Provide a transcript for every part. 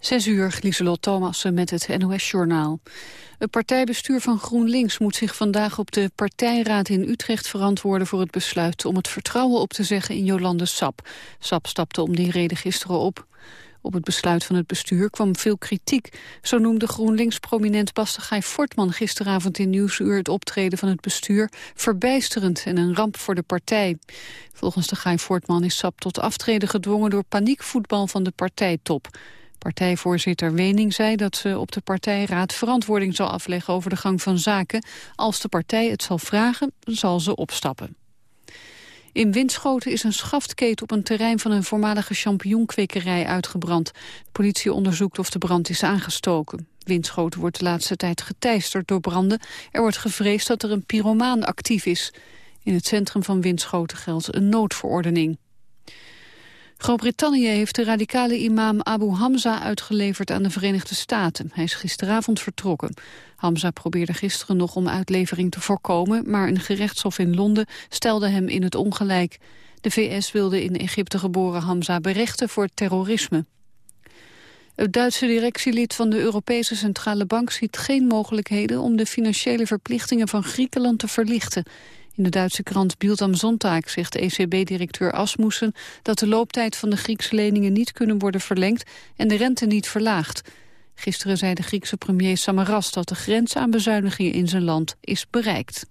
Zes uur, Lieselot Thomassen met het NOS-journaal. Het partijbestuur van GroenLinks moet zich vandaag op de partijraad in Utrecht verantwoorden voor het besluit om het vertrouwen op te zeggen in Jolande Sap. Sap stapte om die reden gisteren op. Op het besluit van het bestuur kwam veel kritiek. Zo noemde GroenLinks-prominent Bastegij Fortman gisteravond in Nieuwsuur het optreden van het bestuur verbijsterend en een ramp voor de partij. Volgens de Guy Fortman is Sap tot aftreden gedwongen door paniekvoetbal van de partijtop. Partijvoorzitter Wening zei dat ze op de partijraad verantwoording zal afleggen over de gang van zaken. Als de partij het zal vragen, zal ze opstappen. In Winschoten is een schaftketen op een terrein van een voormalige champignonkwekerij uitgebrand. Politie onderzoekt of de brand is aangestoken. Winschoten wordt de laatste tijd geteisterd door branden. Er wordt gevreesd dat er een pyromaan actief is. In het centrum van Winschoten geldt een noodverordening. Groot-Brittannië heeft de radicale imam Abu Hamza uitgeleverd aan de Verenigde Staten. Hij is gisteravond vertrokken. Hamza probeerde gisteren nog om uitlevering te voorkomen, maar een gerechtshof in Londen stelde hem in het ongelijk. De VS wilde in Egypte geboren Hamza berechten voor terrorisme. Het Duitse directielid van de Europese Centrale Bank ziet geen mogelijkheden om de financiële verplichtingen van Griekenland te verlichten. In de Duitse krant Bild am Sonntag zegt ECB-directeur Asmussen dat de looptijd van de Griekse leningen niet kunnen worden verlengd en de rente niet verlaagd. Gisteren zei de Griekse premier Samaras dat de grens aan bezuinigingen in zijn land is bereikt.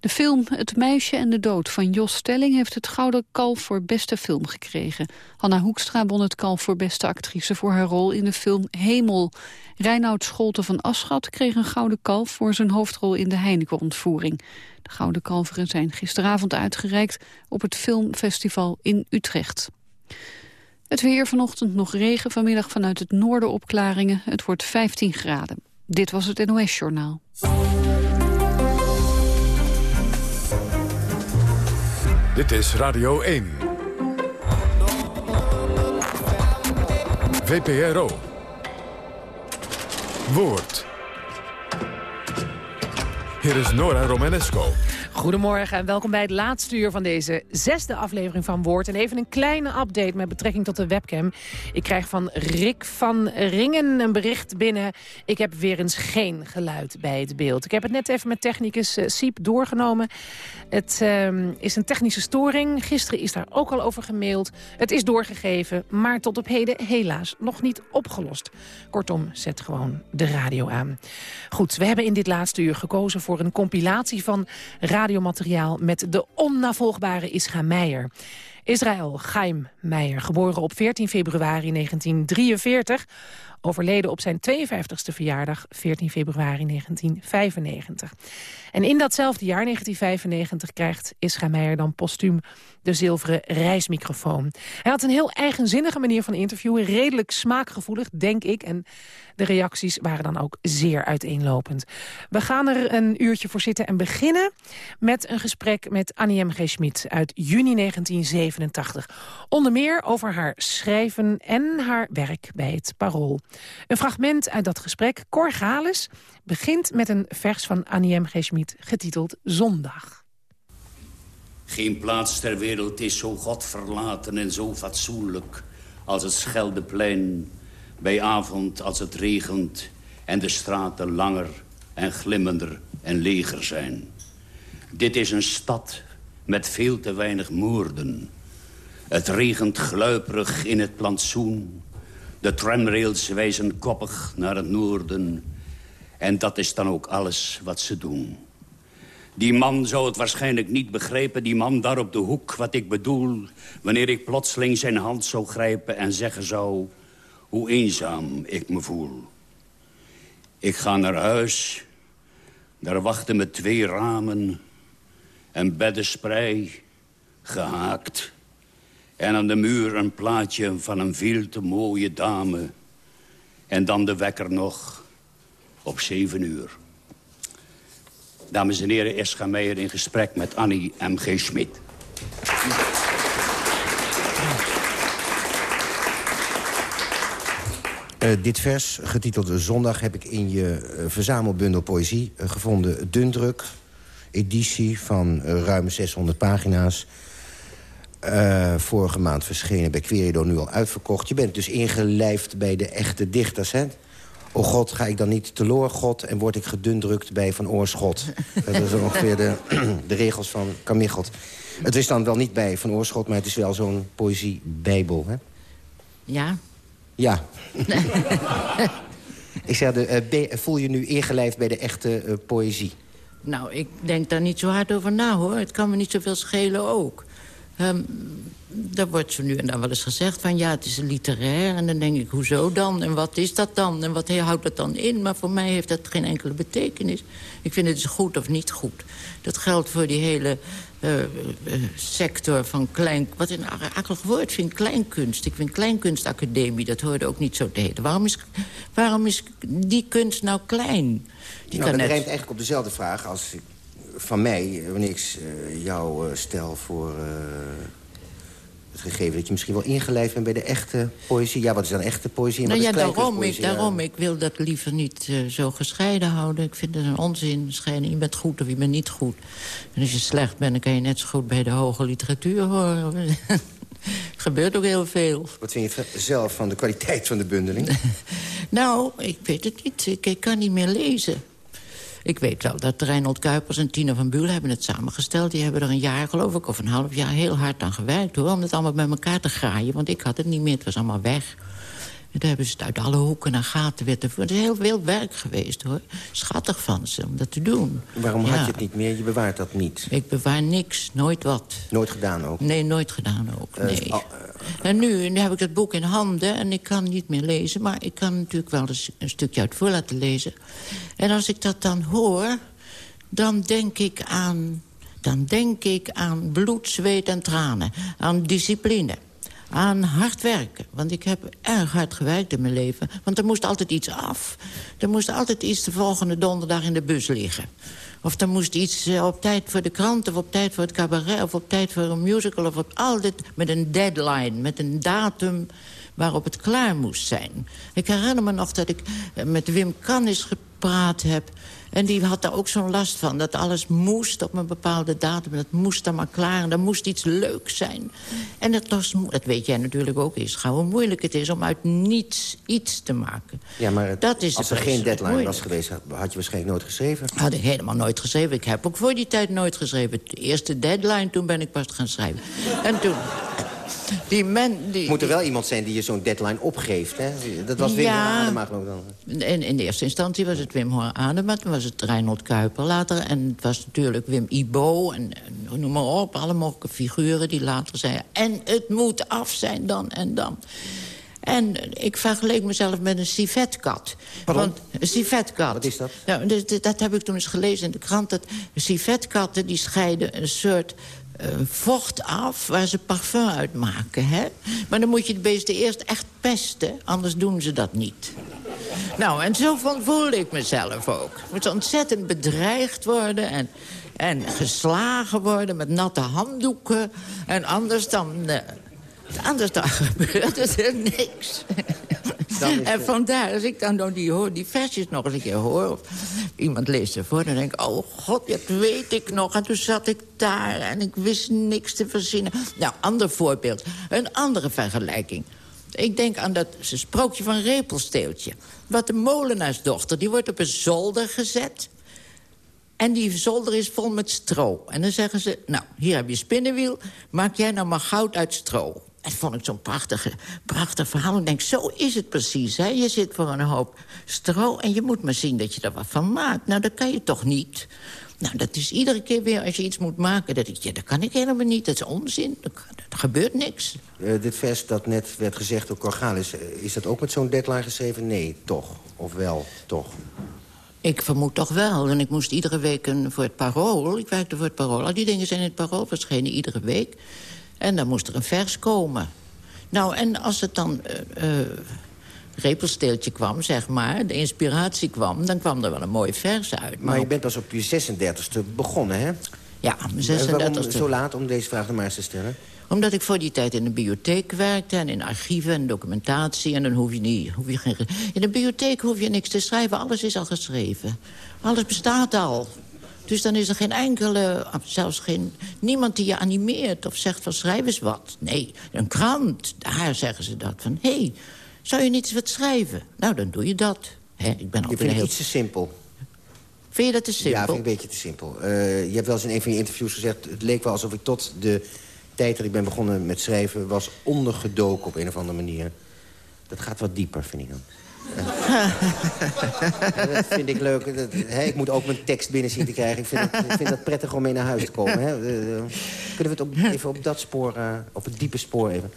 De film Het meisje en de dood van Jos Stelling heeft het Gouden Kalf voor beste film gekregen. Hanna Hoekstra won het Kalf voor beste actrice voor haar rol in de film Hemel. Reinoud Scholte van Aschat kreeg een Gouden Kalf voor zijn hoofdrol in de Heineken-ontvoering. De Gouden Kalveren zijn gisteravond uitgereikt op het filmfestival in Utrecht. Het weer vanochtend nog regen, vanmiddag vanuit het noorden opklaringen. Het wordt 15 graden. Dit was het NOS Journaal. Dit is Radio 1. VPRO. Woord. Hier is Nora Romanesco. Goedemorgen en welkom bij het laatste uur van deze zesde aflevering van Woord. En even een kleine update met betrekking tot de webcam. Ik krijg van Rick van Ringen een bericht binnen. Ik heb weer eens geen geluid bij het beeld. Ik heb het net even met technicus uh, Siep doorgenomen. Het uh, is een technische storing. Gisteren is daar ook al over gemaild. Het is doorgegeven, maar tot op heden helaas nog niet opgelost. Kortom, zet gewoon de radio aan. Goed, we hebben in dit laatste uur gekozen voor een compilatie van radio radiomateriaal met de onnavolgbare Ischa Meijer. Israël Chaim Meijer, geboren op 14 februari 1943... overleden op zijn 52e verjaardag, 14 februari 1995. En in datzelfde jaar, 1995, krijgt Ischa Meijer dan postuum de zilveren reismicrofoon. Hij had een heel eigenzinnige manier van interviewen, redelijk smaakgevoelig, denk ik. En de reacties waren dan ook zeer uiteenlopend. We gaan er een uurtje voor zitten en beginnen met een gesprek met Annie M. G. Schmid uit juni 1987. Onder meer over haar schrijven en haar werk bij het Parool. Een fragment uit dat gesprek, Cor Gales, begint met een vers van Annie M. G. Schmid getiteld Zondag. Geen plaats ter wereld is zo godverlaten en zo fatsoenlijk... als het Scheldeplein bij avond als het regent... en de straten langer en glimmender en leger zijn. Dit is een stad met veel te weinig moorden. Het regent gluiperig in het plantsoen. De tramrails wijzen koppig naar het noorden. En dat is dan ook alles wat ze doen. Die man zou het waarschijnlijk niet begrijpen, die man daar op de hoek, wat ik bedoel... wanneer ik plotseling zijn hand zou grijpen en zeggen zou... hoe eenzaam ik me voel. Ik ga naar huis, daar wachten me twee ramen... en beddensprei, gehaakt... en aan de muur een plaatje van een veel te mooie dame... en dan de wekker nog op zeven uur. Dames en heren, Escha Meijer in gesprek met Annie M.G. Schmid. Uh, dit vers, getiteld Zondag, heb ik in je uh, verzamelbundel poëzie uh, gevonden. Dundruk, editie van ruim 600 pagina's. Eh, vorige maand verschenen bij Querido nu al uitverkocht. Je bent dus ingelijfd bij de echte dichters, hè? O God, ga ik dan niet teloor, God... en word ik gedundrukt bij Van Oorschot. Dat is ongeveer de, de regels van Kamichelt. Het is dan wel niet bij Van Oorschot, maar het is wel zo'n poëzie-bijbel, hè? Ja. Ja. ik zeg, de, uh, voel je nu ingelijfd bij de echte uh, poëzie? Nou, ik denk daar niet zo hard over na, hoor. Het kan me niet zoveel schelen ook. Um, daar wordt zo nu en dan wel eens gezegd van... ja, het is een literair. En dan denk ik, hoezo dan? En wat is dat dan? En wat houdt dat dan in? Maar voor mij heeft dat geen enkele betekenis. Ik vind het dus goed of niet goed. Dat geldt voor die hele uh, uh, sector van klein... wat een akelig woord vind, kleinkunst. Ik vind kleinkunstacademie, dat hoorde ook niet zo te heten. Waarom is, waarom is die kunst nou klein? Die nou, kan dat net... eigenlijk op dezelfde vraag als ik, van mij... wanneer ik uh, jou stel voor gegeven dat je misschien wel ingelijfd bent bij de echte poëzie. Ja, wat is dan echte poëzie en nou ja, daarom, ik, daarom. Ik wil dat liever niet uh, zo gescheiden houden. Ik vind het een onzin. Scheiden. Je bent goed of je bent niet goed. En als je slecht bent, dan kan je net zo goed bij de hoge literatuur horen. gebeurt ook heel veel. Wat vind je zelf van de kwaliteit van de bundeling? nou, ik weet het niet. Ik, ik kan niet meer lezen. Ik weet wel dat Reinhold Kuipers en Tina van Buul hebben het samengesteld. Die hebben er een jaar, geloof ik, of een half jaar heel hard aan gewerkt... hoor, om het allemaal bij elkaar te graaien. Want ik had het niet meer, het was allemaal weg. Daar hebben ze het uit alle hoeken en gaten voeren. Het is heel veel werk geweest, hoor. Schattig van ze, om dat te doen. Waarom had je het niet meer? Je bewaart dat niet. Ik bewaar niks, nooit wat. Nooit gedaan ook? Nee, nooit gedaan ook, uh, nee. Uh, en nu, nu heb ik het boek in handen en ik kan niet meer lezen... maar ik kan natuurlijk wel eens een stukje uit voor laten lezen. En als ik dat dan hoor, dan denk ik aan... dan denk ik aan bloed, zweet en tranen. Aan discipline aan hard werken. Want ik heb erg hard gewerkt in mijn leven. Want er moest altijd iets af. Er moest altijd iets de volgende donderdag in de bus liggen. Of er moest iets eh, op tijd voor de krant, of op tijd voor het cabaret... of op tijd voor een musical, of op altijd met een deadline, met een datum waarop het klaar moest zijn. Ik herinner me nog dat ik eh, met Wim Cannis gepraat heb... En die had daar ook zo'n last van. Dat alles moest op een bepaalde datum. Dat moest dan maar klaar. En er moest iets leuks zijn. En dat, was, dat weet jij natuurlijk ook eens gauw hoe moeilijk het is... om uit niets iets te maken. Ja, maar dat is als er geen deadline was geweest... had je waarschijnlijk nooit geschreven. Had ik helemaal nooit geschreven. Ik heb ook voor die tijd nooit geschreven. De eerste deadline, toen ben ik pas gaan schrijven. En toen... Die men, die, Moet er wel iemand zijn die je zo'n deadline opgeeft, hè? Dat was Wim ja, Adema ook dan. In, in de eerste instantie was het Wim Adema, toen was het Reinhold Kuiper later. En het was natuurlijk Wim Ibo en, en noem maar op. Alle mogelijke figuren die later zeiden... en het moet af zijn dan en dan. En ik vergeleek mezelf met een civetkat. Want een civetkat. Wat is dat? Nou, dat, dat, heb ik toen eens gelezen in de krant. Dat civetkatten die scheiden een soort vocht af waar ze parfum uit maken. Hè? Maar dan moet je de beesten eerst echt pesten, anders doen ze dat niet. Nou, en zo voelde ik mezelf ook. Ik moet ontzettend bedreigd worden en, en geslagen worden met natte handdoeken. En anders dan... Uh, anders dan gebeurt er niks. En vandaar, als ik dan die, hoor, die versjes nog eens een keer hoor... of iemand leest ervoor, dan denk ik... oh god, dat weet ik nog. En toen zat ik daar en ik wist niks te verzinnen. Nou, ander voorbeeld. Een andere vergelijking. Ik denk aan dat sprookje van Repelsteeltje. Wat de molenaarsdochter, die wordt op een zolder gezet... En die zolder is vol met stro. En dan zeggen ze, nou, hier heb je spinnenwiel. Maak jij nou maar goud uit stro. Dat vond ik zo'n prachtig, prachtig verhaal. Ik denk, zo is het precies. Hè? Je zit voor een hoop stro en je moet maar zien dat je er wat van maakt. Nou, dat kan je toch niet? Nou, dat is iedere keer weer als je iets moet maken. Dat ik, ja, dat kan ik helemaal niet. Dat is onzin. Er, gebeurt niks. Uh, dit vers dat net werd gezegd door Corgalis... Eh, is dat ook met zo'n deadline geschreven? Nee, toch? Of wel, toch? Ik vermoed toch wel. En ik moest iedere week een, voor het parool... Ik werkte voor het parool. Al die dingen zijn in het parool verschenen iedere week. En dan moest er een vers komen. Nou, en als het dan uh, uh, repelsteeltje kwam, zeg maar... de inspiratie kwam, dan kwam er wel een mooi vers uit. Maar, je bent pas op je 36e begonnen, hè? Ja, mijn 36e. Waarom zo laat om deze vraag maar eens te stellen? Omdat ik voor die tijd in de bibliotheek werkte... en in archieven en documentatie. En dan hoef je niet... Hoef je geen, in de bibliotheek hoef je niks te schrijven. Alles is al geschreven. Alles bestaat al. Dus dan is er geen enkele, zelfs geen, niemand die je animeert of zegt van schrijf eens wat. Nee, een krant, daar zeggen ze dat van, hé, hey, zou je niet eens wat schrijven? Nou, dan doe je dat. Ik ben Je vindt het iets te simpel. Vind je dat te simpel? Ja, vind ik een beetje te simpel. Uh, je hebt wel eens in een van je interviews gezegd... het leek wel alsof ik tot de tijd dat ik ben begonnen met schrijven... was ondergedoken op een of andere manier. Dat gaat wat dieper, vind ik dan. Dat vind ik leuk. Dat, ik moet ook mijn tekst binnen zien te krijgen. Ik vind, dat, ik vind dat prettig om mee naar huis te komen. Hè. Uh, kunnen we het op, even op dat spoor, uh, op het diepe spoor even...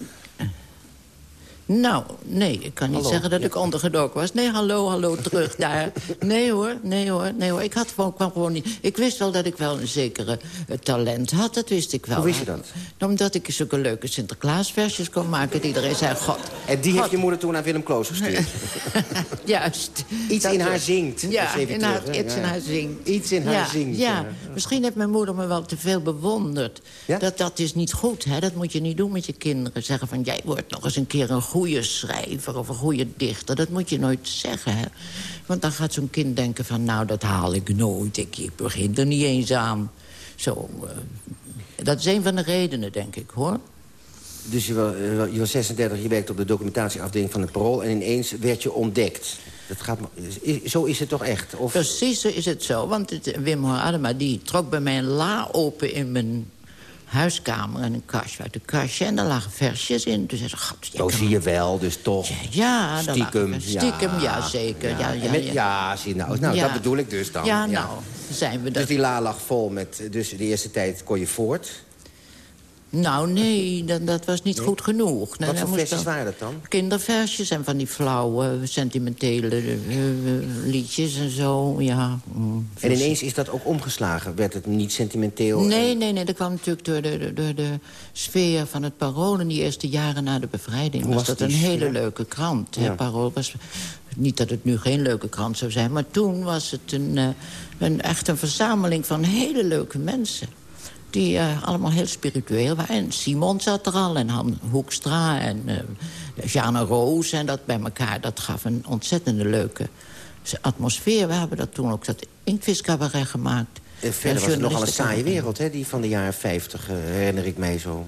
Nou, nee, ik kan niet zeggen dat ik ondergedoken was. Nee, hallo, hallo, terug daar. Nee hoor, nee hoor, nee hoor. Ik had gewoon, kwam gewoon niet... Ik wist wel dat ik wel een zekere uh, talent had, dat wist ik wel. Hoe wist je dat? Omdat ik zulke leuke Sinterklaasversjes kon maken. Dat iedereen zei, god... En die heeft je moeder toen aan Willem Kloos gestuurd? Juist. Iets in haar zingt. Ja, in haar, iets in haar zingt. Iets in haar zingt. Ja, misschien heeft mijn moeder me wel te veel bewonderd. Dat, dat is niet goed, hè. Dat moet je niet doen met je kinderen. Zeggen van, jij wordt nog eens een keer een goed goede schrijver of een goede dichter. Dat moet je nooit zeggen, hè. Want dan gaat zo'n kind denken van... nou, dat haal ik nooit, ik, begin er niet eens aan. Zo, uh, dat is een van de redenen, denk ik, hoor. Dus je was, eh, je was 36, je werkte op de documentatieafdeling van het Parool... en ineens werd je ontdekt. Dat gaat, zo is het toch echt? Of... Precies zo is het zo. Want het, Wim Adema die trok bij mij een la open in mijn huiskamer en een kastje uit de kastje. En daar lagen versjes in. Dus zei ze, oh, zie je wel, dus toch. Ja, ja stiekem. Stiekem, ja, zeker. Ja, ja, ja, ja. zie, nou, nou dat bedoel ik dus dan. Ja, nou, zijn we Dus die la lag vol met... Dus de eerste tijd kon je voort... Nou, nee, dat, dat was niet goed genoeg. Wat voor versjes waren dat dan? Kinderversjes en van die flauwe, sentimentele uh, liedjes en zo, ja. Mm, en ineens is dat ook omgeslagen? Werd het niet sentimenteel? Nee, nee, nee, dat kwam natuurlijk door de, door de sfeer van het Parool... in die eerste jaren na de bevrijding. Hoe was, dat een hele leuke krant. Ja. Parool was... Niet dat het nu geen leuke krant zou zijn... maar toen was het een, een, echt een verzameling van hele leuke mensen die uh, allemaal heel spiritueel waren. En Simon zat er al, en Han Hoekstra en uh, Jana Roos. En dat bij elkaar, dat gaf een ontzettende leuke atmosfeer. We hebben dat toen ook dat inktviscabaret gemaakt. En verder was het nogal een saaie wereld, hè, die van de jaren 50, uh, herinner ik mij zo.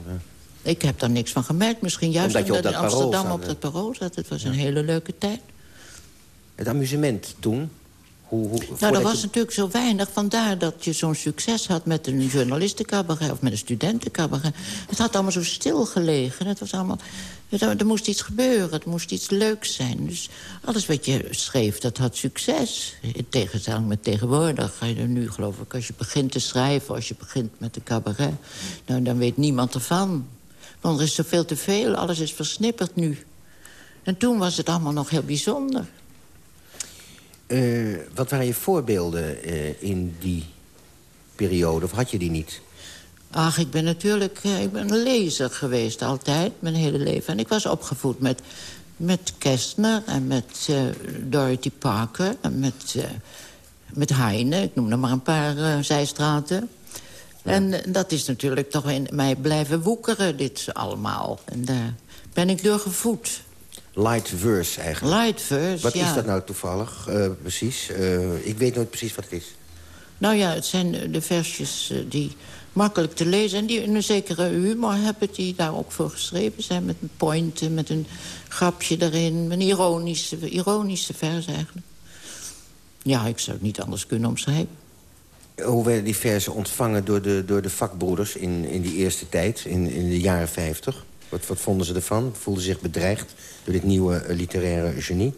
Ik heb daar niks van gemerkt. Misschien juist omdat, omdat je in Amsterdam op dat parool zat. Het was een hele leuke tijd. Het amusement toen, hoe, hoe, nou, er was natuurlijk zo weinig. Vandaar dat je zo'n succes had met een journalistencabaret... of met een studentencabaret. Het had allemaal zo stilgelegen. Het was allemaal... Er, moest iets gebeuren, het moest iets leuks zijn. Dus alles wat je schreef, dat had succes. In tegenstelling met tegenwoordig. Ga je er nu, geloof ik, als je begint te schrijven... als je begint met de cabaret... Nou, dan weet niemand ervan. Want er is zoveel te veel, alles is versnipperd nu. En toen was het allemaal nog heel bijzonder. Uh, wat waren je voorbeelden uh, in die periode? Of had je die niet? Ach, ik ben natuurlijk uh, ik ben een lezer geweest altijd, mijn hele leven. En ik was opgevoed met, met Kestner en met Dorothy Parker... en met, met Heine, ik noem er maar een paar zijstraten. Ja. En dat is natuurlijk toch in mij blijven woekeren, dit allemaal. En daar ben ik door gevoed. Light verse eigenlijk. Light verse, Wat ja. is dat nou toevallig, uh, precies? Uh, ik weet nooit precies wat het is. Nou ja, het zijn de versjes die makkelijk te lezen... en die een zekere humor hebben, die daar ook voor geschreven zijn... met een pointen, met een grapje erin, een ironische, ironische vers eigenlijk. Ja, ik zou het niet anders kunnen omschrijven. Hoe werden die versen ontvangen door de, door de vakbroeders in, in die eerste tijd, in, in de jaren 50? Wat, wat vonden ze ervan? Voelden ze zich bedreigd door dit nieuwe uh, literaire genie?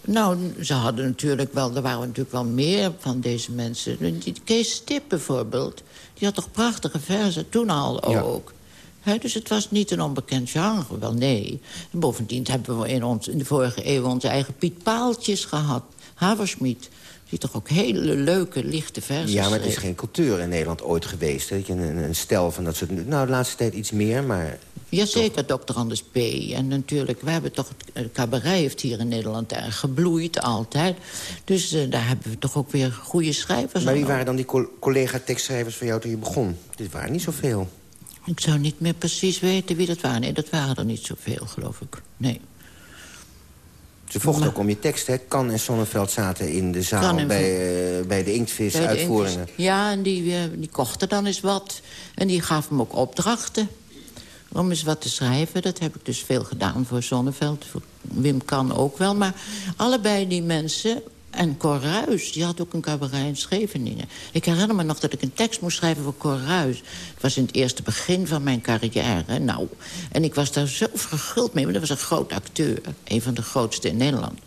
Nou, ze hadden natuurlijk wel... Er waren natuurlijk wel meer van deze mensen. Die, Kees Stip bijvoorbeeld, die had toch prachtige verzen, toen al ook. He, dus het was niet een onbekend genre, wel nee. En bovendien hebben we in, ons, in de vorige eeuw onze eigen Piet Paaltjes gehad. Haversmiet, die toch ook hele leuke, lichte versen Ja, maar het is geen cultuur in Nederland ooit geweest. Hè? Een, een stel van dat soort... Nou, de laatste tijd iets meer, maar... Jazeker, dokter Anders P. En natuurlijk, we hebben toch... Het cabaret heeft hier in Nederland erg gebloeid, altijd. Dus uh, daar hebben we toch ook weer goede schrijvers. Maar wie waren dan die co collega-tekstschrijvers van jou toen je begon? Dit waren niet zoveel. Ik zou niet meer precies weten wie dat waren. Nee, dat waren er niet zoveel, geloof ik. Nee. Ze vochten ook om je tekst, hè? Kan en Sonneveld zaten in de zaal bij, uh, bij de Inktvis Bij de uitvoeringen. Inktvis. Ja, en die, uh, die kochten dan eens wat. En die gaf hem ook opdrachten om eens wat te schrijven. Dat heb ik dus veel gedaan voor Zonneveld. Voor Wim Kan ook wel. Maar allebei die mensen... En Cor Ruijs, die had ook een cabaret in Scheveningen. Ik herinner me nog dat ik een tekst moest schrijven voor Cor Ruijs. Het was in het eerste begin van mijn carrière. Nou, en ik was daar zo verguld mee. Want dat was een groot acteur. Een van de grootste in Nederland.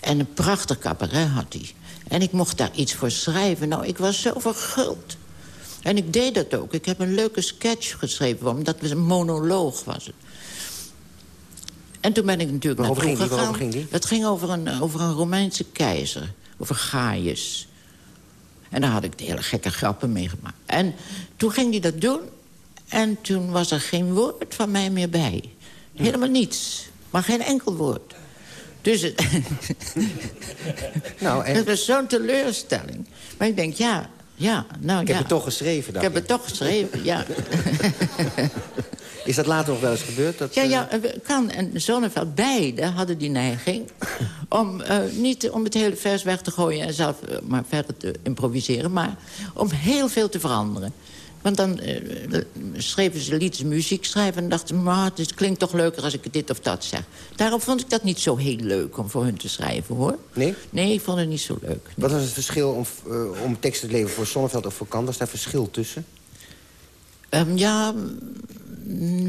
En een prachtig cabaret had hij. En ik mocht daar iets voor schrijven. Nou, ik was zo verguld. En ik deed dat ook. Ik heb een leuke sketch geschreven, omdat het een monoloog was. Het. En toen ben ik natuurlijk naartoe ging die, gegaan. ging die? Het ging over een, over een Romeinse keizer. Over Gaius. En daar had ik de hele gekke grappen mee gemaakt. En toen ging hij dat doen. En toen was er geen woord van mij meer bij. Helemaal niets. Maar geen enkel woord. Dus het, nou, en... het was zo'n teleurstelling. Maar ik denk, ja, ja, nou ik ja. heb het toch geschreven. Ik heb het toch geschreven, ja. Is dat later nog wel eens gebeurd? Dat, ja, ja, Kan en Zonneveld, beide hadden die neiging... om uh, niet om het hele vers weg te gooien en zelf uh, maar verder te improviseren... maar om heel veel te veranderen. Want dan uh, schreven ze liedjes muziek schrijven... en dachten maar het klinkt toch leuker als ik dit of dat zeg. Daarom vond ik dat niet zo heel leuk om voor hun te schrijven, hoor. Nee? Nee, ik vond het niet zo leuk. Nee. Wat was het verschil om, uh, om teksten te leveren voor Sonneveld of voor Kan? Was daar verschil tussen? Um, ja,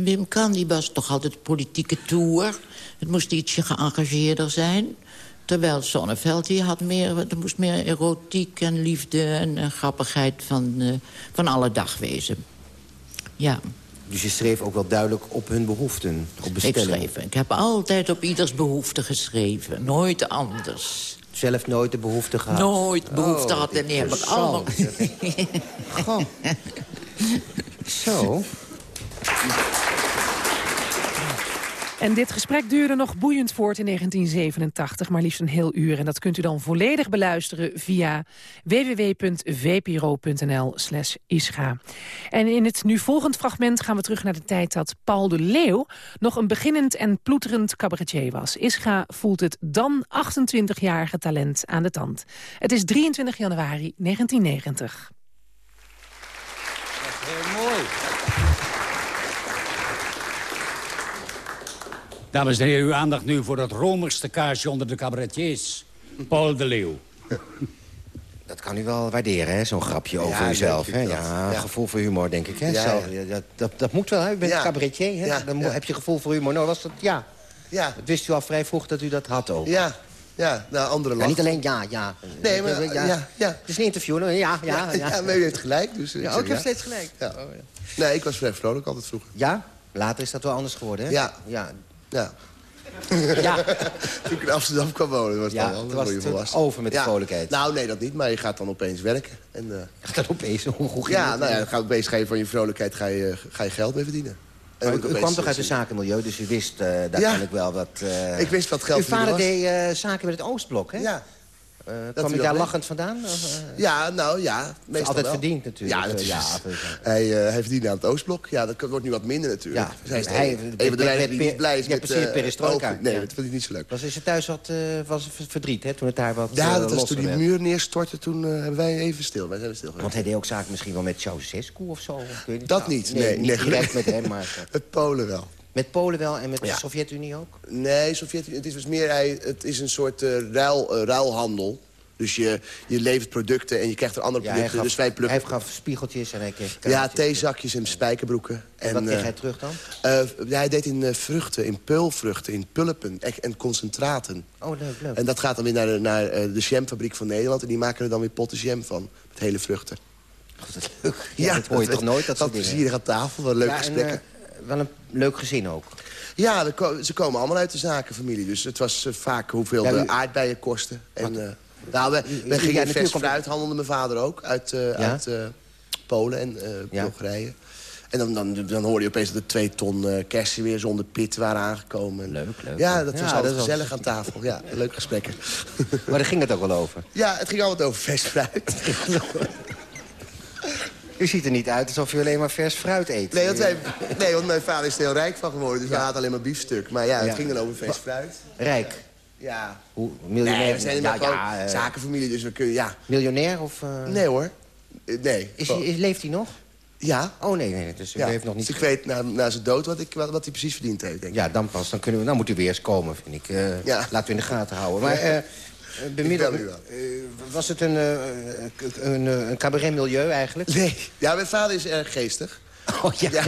Wim Kan die was toch altijd politieke tour. Het moest ietsje geëngageerder zijn. Terwijl Sonneveld die had meer, er moest meer erotiek en liefde en, en grappigheid van, uh, van alle dag wezen. Ja. Dus je schreef ook wel duidelijk op hun behoeften, op bestelling? Ik schreef. Ik heb altijd op ieders behoefte geschreven. Nooit anders. Zelf nooit de behoefte gehad? Nooit behoefte oh, gehad. En die heb ik allemaal... Goh. Zo. En dit gesprek duurde nog boeiend voort in 1987, maar liefst een heel uur. En dat kunt u dan volledig beluisteren via www.vpro.nl slash ischa. En in het nu volgend fragment gaan we terug naar de tijd dat Paul de Leeuw... nog een beginnend en ploeterend cabaretier was. Ischa voelt het dan 28-jarige talent aan de tand. Het is 23 januari 1990. Heel mooi. Dames en heren, uw aandacht nu voor dat romerste kaarsje onder de cabaretiers. Paul de Leeuw. Dat kan u wel waarderen, zo'n grapje over ja, uzelf. Hè? Ja, ja, gevoel voor humor, denk ik. Hè? Ja, dat, dat, dat, moet wel, hè? U bent ja. cabaretier, hè? Dan heb je gevoel voor humor. Nou, was dat, ja. ja. Dat wist u al vrij vroeg dat u dat had ook. Ja, ja, nou, andere landen. niet alleen ja, ja. Nee, maar ja, ja. ja. Het is een interview, ja, ja. Ja, ja. maar u heeft gelijk. Dus, ja, ook ik heb steeds gelijk. Ja. Oh, nee, ik was vrij vrolijk altijd vroeger. Ja? Later is dat wel anders geworden, hè? Ja. Ja. ja. Ja. Toen ik in Amsterdam kwam wonen, was ja, dat toen was het over met de vrolijkheid. Nou, nee, dat niet, maar je gaat dan opeens werken. En, uh... Gaat dan opeens? Hoe, hoe ja, nou ja, dan ga opeens geven van je vrolijkheid, ga je, ga je geld mee verdienen. U, u kwam toch uit het zakenmilieu, dus u wist, uh, daar ja. wel wat... Uh... Ik wist wat geld Uw vader deed uh, zaken met het Oostblok, hè? Ja. Uh, kwam je daar lachend vandaan? Of, uh... Ja, nou ja. Meestal altijd verdiend natuurlijk. Ja, dat is, ja, hij, uh, hij verdiende aan het Oostblok. Ja, dat wordt nu wat minder natuurlijk. Ja, hij is een van de weinigen die niet blij is ja, met... precies, perestroika. Nee, ja. dat vond ik niet zo leuk. Was is er thuis wat was verdriet, hè, toen het daar wat Ja, dat was toen die werd. muur neerstortte, toen hebben wij even stil. Wij zijn stil geweest. Want hij deed ook zaken misschien wel met Ceausescu of zo? Niet. Dat Nou, niet, nee. niet nee, direct met hem, maar... Met Polen wel. Met Polen wel en met de Ja. Sovjet-Unie ook? Nee, Sovjet-Unie. Het is dus meer, hij, het is een soort uh, ruil, uh, ruilhandel. Dus je, je levert producten en je krijgt er andere Ja, hij producten. gaf, dus wij plukken. hij gaf spiegeltjes en hij kreeg Ja, theezakjes en spijkerbroeken. En wat kreeg eh, hij terug dan? eh, hij deed in eh, vruchten, in peulvruchten, in pulpen en, en concentraten. Oh, leuk, leuk. En dat gaat dan weer naar, de- naar eh, de jamfabriek van Nederland. En die maken er dan weer potten jam van. Met hele vruchten. God, dat is leuk. Ja, dat hoor je toch nooit, dat soort dingen? plezierig aan tafel, wat leuke Ja, en, gesprekken. Wel een leuk gezin ook. Ja, ze komen allemaal uit de zakenfamilie. Dus het was eh, vaak hoeveel Ja, de aardbeien kosten. En, eh, nou, we, we ja, gingen vers komt- fruit, handelde mijn vader ook. Uit, eh, uit Polen en Ja. Bulgarije. En dan, dan, dan hoorde je opeens dat er twee ton kersen weer zonder pit waren aangekomen. Leuk, leuk, Ja, leuk. dat was Ja, altijd dat gezellig aan tafel. Ja, leuke gesprekken. Maar daar ging het ook wel over. ja, het ging altijd over vers fruit. U ziet er niet uit alsof u alleen maar vers fruit eet. Nee, want, wij, nee, want mijn vader is er heel rijk van geworden. Dus we hadden alleen maar biefstuk. Maar ja, het Ja. ging dan over vers fruit. Rijk. Ja. Hoe, miljonair? Nee, we zijn ja, eh, zakenfamilie, dus we kunnen... Ja. Miljonair of... eh, Nee hoor. Eh, Nee. Is hij, is- leeft hij nog? Ja. Oh nee, nee, dus hij heeft nog niet... Dus ik weet na, na zijn dood wat, ik, wat, wat hij precies verdiend heeft, denk ik. Ja, dan pas. Dan, kunnen we, dan moet u weer eens komen, vind ik. Ja. Laten we in de gaten houden. Maar bemiddel, bel u wel. eh, was het een, eh, een, een, een cabaret-milieu eigenlijk? Nee. Ja, mijn vader is erg geestig. Oh ja. Ja.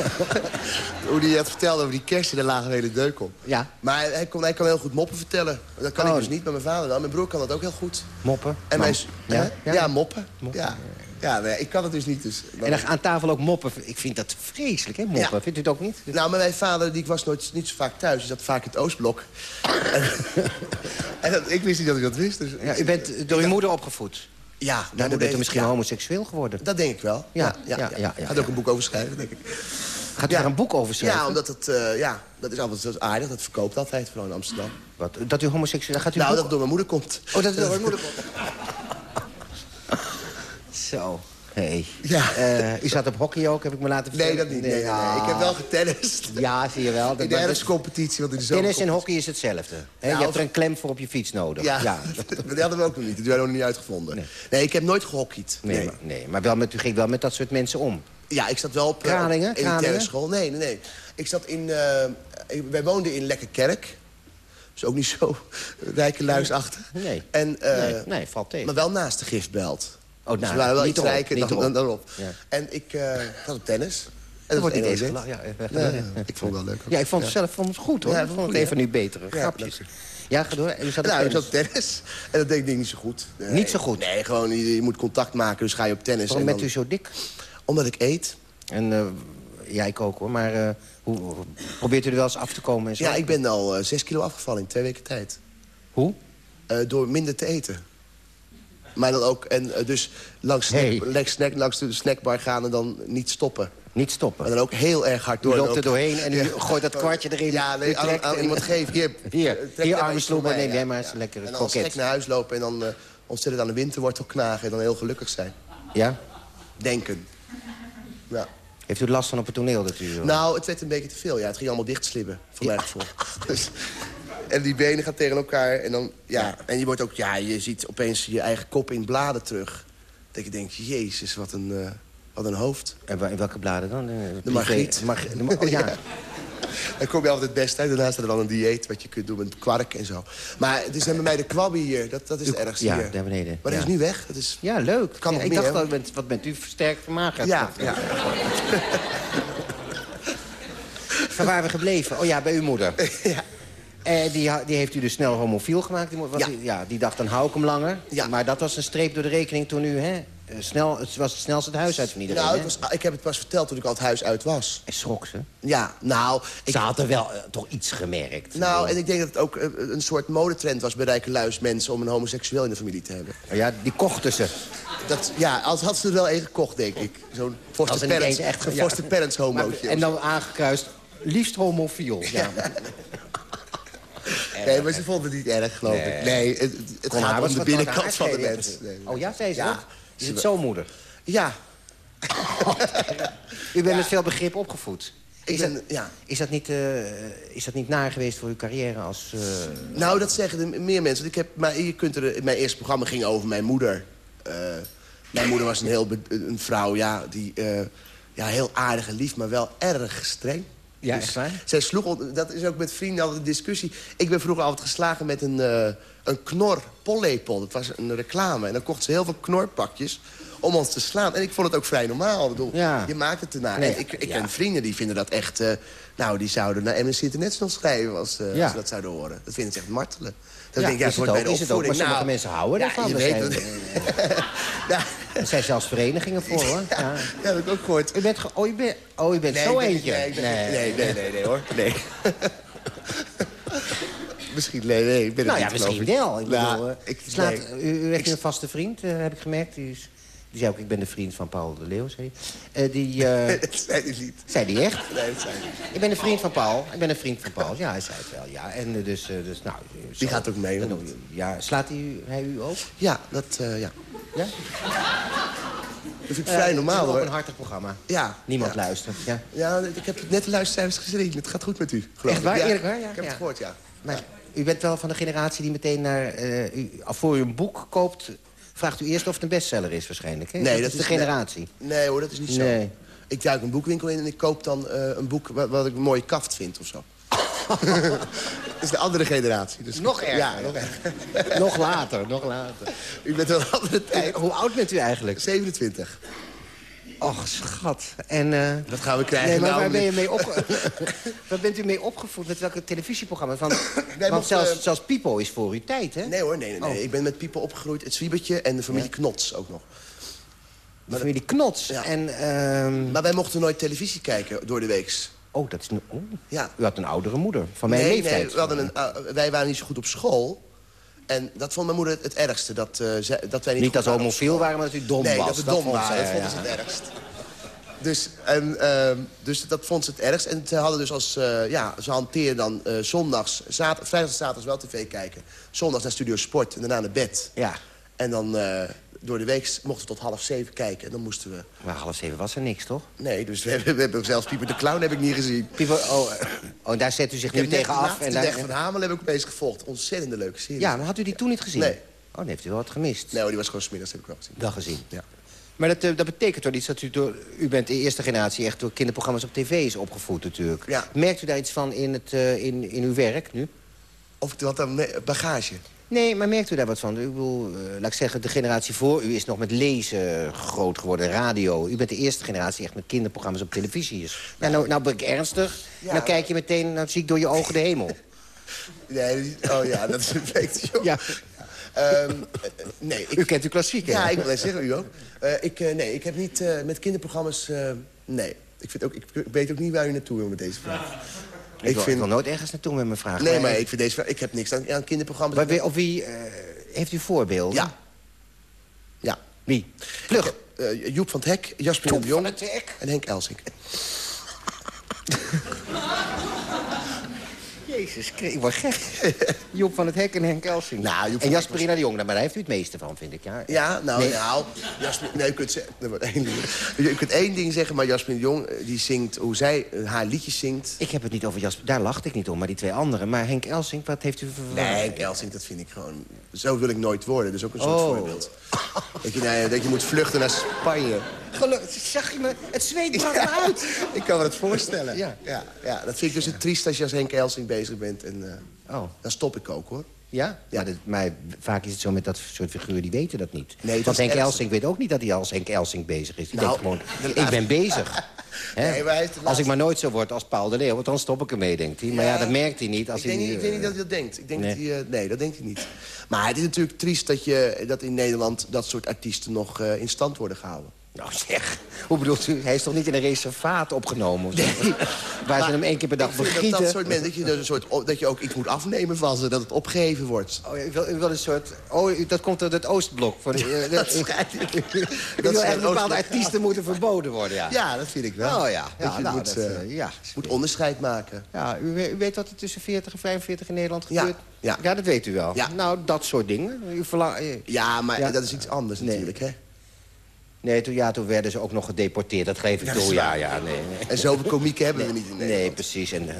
Hoe hij het vertelde over die kerst, daar lagen we hele deuk op. Ja. Maar hij kon, hij kan heel goed moppen vertellen. Dat kan Oh. ik dus niet, maar mijn vader wel. Mijn broer kan dat ook heel goed. Moppen? En mijn... Ja? Ja, moppen. Moppen, Ja. Ja, nee, ik kan het dus niet. Dus. En dan aan tafel ook moppen. Ik vind dat vreselijk, hè, moppen. Ja. Vindt u het ook niet? Nou, maar mijn vader die was nooit niet zo vaak thuis. Die zat vaak in het Oostblok. en en dat, ik wist niet dat ik dat wist. Dus Ja, u bent door uw moeder opgevoed. Ja, Nou, dan mijn bent u misschien homoseksueel geworden. Dat denk ik wel. Ja, ja, ja, ja, Gaat ook een boek over schrijven, denk ik. Gaat u daar een boek over schrijven? Ja, omdat het, eh, ja, dat is altijd zo aardig. Dat verkoopt altijd, vooral in Amsterdam. Wat, dat u homoseksueel... Gaat u nou, boek... dat door mijn moeder komt. Oh, dat door uw moeder komt. Zo. Hey. Ja. Eh, u zat op hockey ook, heb ik me laten Nee, vertellen? dat niet. Nee, nee, nee. Ik heb wel getennist. Ja, zie je wel. Dat, In de dat- herfstcompetitie, want in de tennis en hockey is hetzelfde. Hè? je hebt er een klem voor op je fiets nodig. Ja, die hadden we ook nog niet. Die hebben we nog niet uitgevonden. Nee. Nee, ik heb nooit gehockeyd. Nee, Maar, nee, maar wel met, u ging wel met dat soort mensen om. Ja, ik zat wel op... eh, Kralingen? op elitaire Kralingen? school. Nee, nee, nee. Ik zat in... ik- wij woonden in Lekkerkerk. Dus ook niet zo rijke luisachtig. Nee. En, nee, nee, valt tegen. Maar wel naast de giftbelt. Oh, nou, wel niet rijker dan, dan, dan op. Ja. En ik eh zat op tennis. En Er wordt niet eens gelachen. Ja, ik vond het wel leuk. Ja, ik vond het zelf vond het goed, hoor. Ja, ik ik vond het even nu betere Ja, grapjes. Ja, ga door. U zat op Nou, ik tennis. zat op tennis. En dat deed ik ik niet zo goed. Nee. Niet zo goed? Nee, gewoon je, je moet contact maken, dus ga je op tennis. Waarom en bent u zo dik? Omdat ik eet. En eh, ja, ik ook, hoor. Maar eh, hoe, probeert u er wel eens af te komen en zo? Ja, ik ben al zes kilo afgevallen in twee weken tijd. Hoe? Door minder te eten. Maar dan ook, en eh, dus langs, snack, Hey. langs, snack, langs de snackbar gaan en dan niet stoppen. Niet stoppen. Maar dan ook heel erg hard door. loopt En er doorheen en Ja. gooit dat kwartje erin. Ja, nee, aan, trekt aan en- iemand geven. Hier, Hier, eh, hier, er maar arme sloeber, mij, neem jij maar eens een lekkere En dan naar huis lopen en dan eh, ontzettend aan de winterwortel knagen... en dan heel gelukkig zijn. Ja? Denken. Ja. Heeft u last van op het toneel dat u... Nou, het werd een beetje te veel. Ja, het ging allemaal dichtslippen, voor mijn gevoel. Dus, en die benen gaan tegen elkaar. En, dan, ja, en je wordt ook, ja, je ziet opeens je eigen kop in bladen terug. Dat je denkt, jezus, wat een, eh, wat een hoofd. En in welke bladen dan? Eh, Margriet. Marg- de Mar- oh ja. Dan kom je altijd het beste uit. Daarnaast staat er dan een dieet wat je kunt doen met kwark en zo. Maar het is bij mij de kwabby hier. Dat, dat is het ergste ja, hier. daar beneden. Maar ja. dat is nu weg. Dat is... Ja, leuk. Kan Ja, ik meer, dacht al, bent- wat bent u versterkt vermagerd. Ja, ja. Waar waren we gebleven? Oh ja, bij uw moeder. ja. Eh, die, die heeft u dus snel homofiel gemaakt. Die, was Ja. die, ja, die dacht, dan hou ik hem langer. Ja. Maar dat was een streep door de rekening toen u... Hè, eh, snel, het was het snelst het huis uit van iedereen. Nou, ik, was, ik heb het pas verteld toen ik al het huis uit was. En schrok ze. Ja, nou... Ik, Ze had er wel eh, toch iets gemerkt. Nou, en ik denk dat het ook eh, een soort modetrend was bij rijke luis mensen... om een homoseksueel in de familie te hebben. Oh ja, die kochten ze. Dat, ja, als had ze er wel één gekocht, denk ik. Zo'n foster er parents, echt- ja. parents homootje. en dan aangekruist, liefst homofiel. Ja. Nee, maar ze vonden het niet erg, geloof ik. Nee, het, het gaat om de binnenkant van de mens. Nee. Oh ja, zei ze Ja. Is het zo, moeder? Ja, U bent met veel begrip opgevoed. Is ben, dat, ja. is, dat niet, eh, is dat niet naar geweest voor uw carrière als... eh, Nou, dat zeggen de meer mensen. Ik heb, maar je kunt er, mijn eerste programma ging over mijn moeder. Eh, mijn moeder was een, heel een vrouw, ja, die ja, heel aardig en lief, maar wel erg streng. Ja, Dus echt waar? Zij sloeg, dat is ook met vrienden altijd een discussie. Ik ben vroeger altijd geslagen met een, eh een knor pollepel. Dat was een reclame. En dan kocht ze heel veel knorpakjes om ons te slaan. En ik vond het ook vrij normaal. Ik bedoel, Ja. Je maakt het ernaar. Nee, En ik ik ja. ken vrienden die vinden dat echt... eh, nou, die zouden naar Amnesty International schrijven als, Ja. als ze dat zouden horen. Dat vinden ze echt martelen. Dat Ja, denk ik, ja, is het wordt bij ook, de is het ook. Maar sommige Nou, mensen houden ja, ervan. je Er weet zijn, ja, er zijn zelfs verenigingen voor, hoor. Ja. ja, dat heb ik ook gehoord. U bent, oh, u bent, oh, u bent Nee, zo eentje. Nee, nee, nee, nee, nee, hoor. Nee. misschien, nee, nee, ik ben Nou het ja, niet, geloof misschien wel. Ik Nou, bedoel, eh, ik- slaat, u, u heeft een vaste vriend, eh, heb ik gemerkt. Die, is, die zei ook, ik ben de vriend van Paul de Leeuw, zei hij. Eh, die, eh, Dat zei hij niet. zei die echt? Nee, dat zei hij niet. Ik ben een vriend van Paul. Ik ben een vriend van Paul. Ja, hij zei het wel. Ja, en eh, dus, dus nou... zo- Die gaat ook mee, Dan hoor. Ja, slaat hij, u- hij u ook? Ja, dat, ja. Ja? Dat vind ik vrij het normaal, is ook hoor. een hartig programma. Ja. Niemand ja. luistert. Ja. Ja, ik heb net de luistercijfers gezien. Het gaat goed met u, geloof Echt waar? Ja, Eerlijk waar? Ja, ik heb het gehoord, ja. Maar U bent wel van de generatie die meteen naar... u, voor u een boek koopt, vraagt u eerst of het een bestseller is waarschijnlijk. Hè? Nee, dat, is de generatie. Nee hoor, dat is niet zo. Ik duik een boekwinkel in en ik koop dan eh, een boek wat, wat ik een mooie kaft vind of zo. dat is de andere generatie. Dus Nog erger. Ja, nog erger. nog later, nog later. U bent wel een andere tijd. Hoe oud bent u eigenlijk? 27. Och, schat. En, eh, Dat gaan we krijgen. Nee, maar nou, waar, ben je mee op... waar bent u mee opgevoed? Met welke televisieprogramma? Van, want zelfs, zelfs Pipo is voor uw tijd, hè? Nee hoor, nee, nee, nee. Oh. Ik ben met Pieper opgegroeid. Het Zwiebertje en de familie Knots ook nog. De familie Knots. Ja. En, ehm, Maar wij mochten nooit televisie kijken door de weeks. Oh, dat is een... Oh. Ja. U had een oudere moeder, van mijn nee, leeftijd. nee, we hadden een, uh, wij waren niet zo goed op school. En dat vond mijn moeder het, ergste. Dat, uh, zij, dat wij niet, Niet dat op homofiel waren, maar dat u dom nee, was. dat we dom vond waren. dat vonden ja. ze het ergst. Dus, en, ehm, dus dat vond ze het ergst. En ze hadden dus als... eh, ja, ze hanteerden dan eh, zondags... Vrijdag en zaterdags wel tv kijken. Zondags naar Studio Sport en daarna naar bed. Ja, En dan eh, door de week mochten we tot half zeven kijken. En dan moesten we... maar half zeven was er niks, toch? Nee, dus we hebben, we hebben zelfs Pieper de Clown heb ik niet gezien. Pipo, oh, eh, oh, daar zet u zich Ik nu tegen de af. En Dag daar, van Hamel heb ik opeens gevolgd. Ontzettende leuke serie. ja, maar had u die toen niet gezien? Nee. Oh, dan heeft u wel wat gemist. Nee, die was gewoon smiddags, heb ik wel gezien. Dat gezien. Ja. Maar dat, eh, dat betekent toch iets dat u door... U bent de eerste generatie echt door kinderprogramma's op tv is opgevoed natuurlijk. Ja. Merkt u daar iets van in, het, eh, in, in uw werk nu? Of wat dan bagage. Nee, maar merkt u daar wat van? Ik bedoel, eh, laat ik zeggen, de generatie voor u is nog met lezen groot geworden, radio. U bent de eerste generatie die echt met kinderprogramma's op televisie is. Ja, nou, nou ben ik ernstig. Ja. Nou kijk je meteen, nou zie ik door je ogen de hemel. Nee, oh ja, dat is een beetje... joh. Ja. Ehm, eh, nee, ik, U kent uw klassieker. ja, ik wil zeggen, u ook. Eh, ik, eh, nee, ik heb niet met kinderprogramma's... nee, ik, vind ook, ik weet ook niet waar u naartoe wil met deze vraag. Ik, wil, ik wil nooit ergens naartoe met mijn vraag. Nee, maar ik vind deze. Ik heb niks aan, aan kinderprogramma's. Maar Of wie, eh, heeft u voorbeelden? Ja. Ja. Wie? Vlug. Eh, Joep van het Hek, Jasper Joep de Jong van het Hek? en Henk Elsink. Jezus, ik word gek. Joep van het Hek en Henk Elsing. Nou, en Jasperina de Jong, maar daar heeft u het meeste van, vind ik. Ja, Ja, nou, Nee. nou Jasper, nee, u kunt, zeggen, je kunt één ding zeggen, maar Jasper de Jong eh, die zingt hoe zij eh, haar liedjes zingt. Ik heb het niet over Jasper, daar lachte ik niet om, maar die twee anderen. Maar Henk Elsing, wat heeft u... voor- Nee, Henk Elsink, dat vind ik gewoon... Zo wil ik nooit worden, dus ook een soort Oh. voorbeeld. Dat je, nou dat je moet vluchten naar Spanje. Gelukkig, zag je me? Het zweet brak me uit. Ik kan me dat voorstellen. Ja. Ja, ja, dat vind ik dus het triest als je als Henk Elsink bezig bent. En eh, Oh, dan stop ik ook, hoor. ja? Ja. Maar, dat- maar vaak is het zo met dat soort figuren, die weten dat niet. Nee, dat Want Henk. Elsing weet ook niet dat hij als Henk Elsing bezig is. Die Nou, denkt gewoon, ik ben bezig. Hè? Nee, hij Als ik maar nooit zo word als Paul de Leeuw, dan stop ik ermee, denkt hij. Maar ja, Ja. dat merkt hij niet. Als Ik, denk hij, niet, ik weet niet eh, dat hij dat denkt. Ik denk nee. dat hij, eh, nee, dat denkt hij niet. Maar het is natuurlijk triest dat, je, dat in Nederland... dat soort artiesten nog in stand worden gehouden. Nou zeg, hoe bedoelt u? Hij is toch niet in een reservaat opgenomen? zo? Waar ze hem één keer per dag dat, begieten? dat soort mensen, dat je, dus soort, dat je ook iets moet afnemen van ze, dat het opgegeven wordt. Oh, u, wil, u wil een soort... Oh, dat komt uit het Oostblok. Voor de, Dat schijnt- dat wil schijnt echt bepaalde artiesten moeten verboden worden, ja. Ja, dat vind ik wel. Oh ja, ja, je nou, moet, dat, eh, eh, ja. moet onderscheid maken. Ja, u, we- u weet wat er tussen 40 en 45 in Nederland Ja, gebeurt? ja. dat weet u wel. Nou, dat soort dingen. U eh, Ja, maar dat is iets anders Nee. natuurlijk, hè? Nee, toen, ja, toen werden ze ook nog gedeporteerd. Dat geef ik Ja, toe. Ja, ja, nee. nee. En zoveel komieken hebben we niet in Nee, precies. En eh,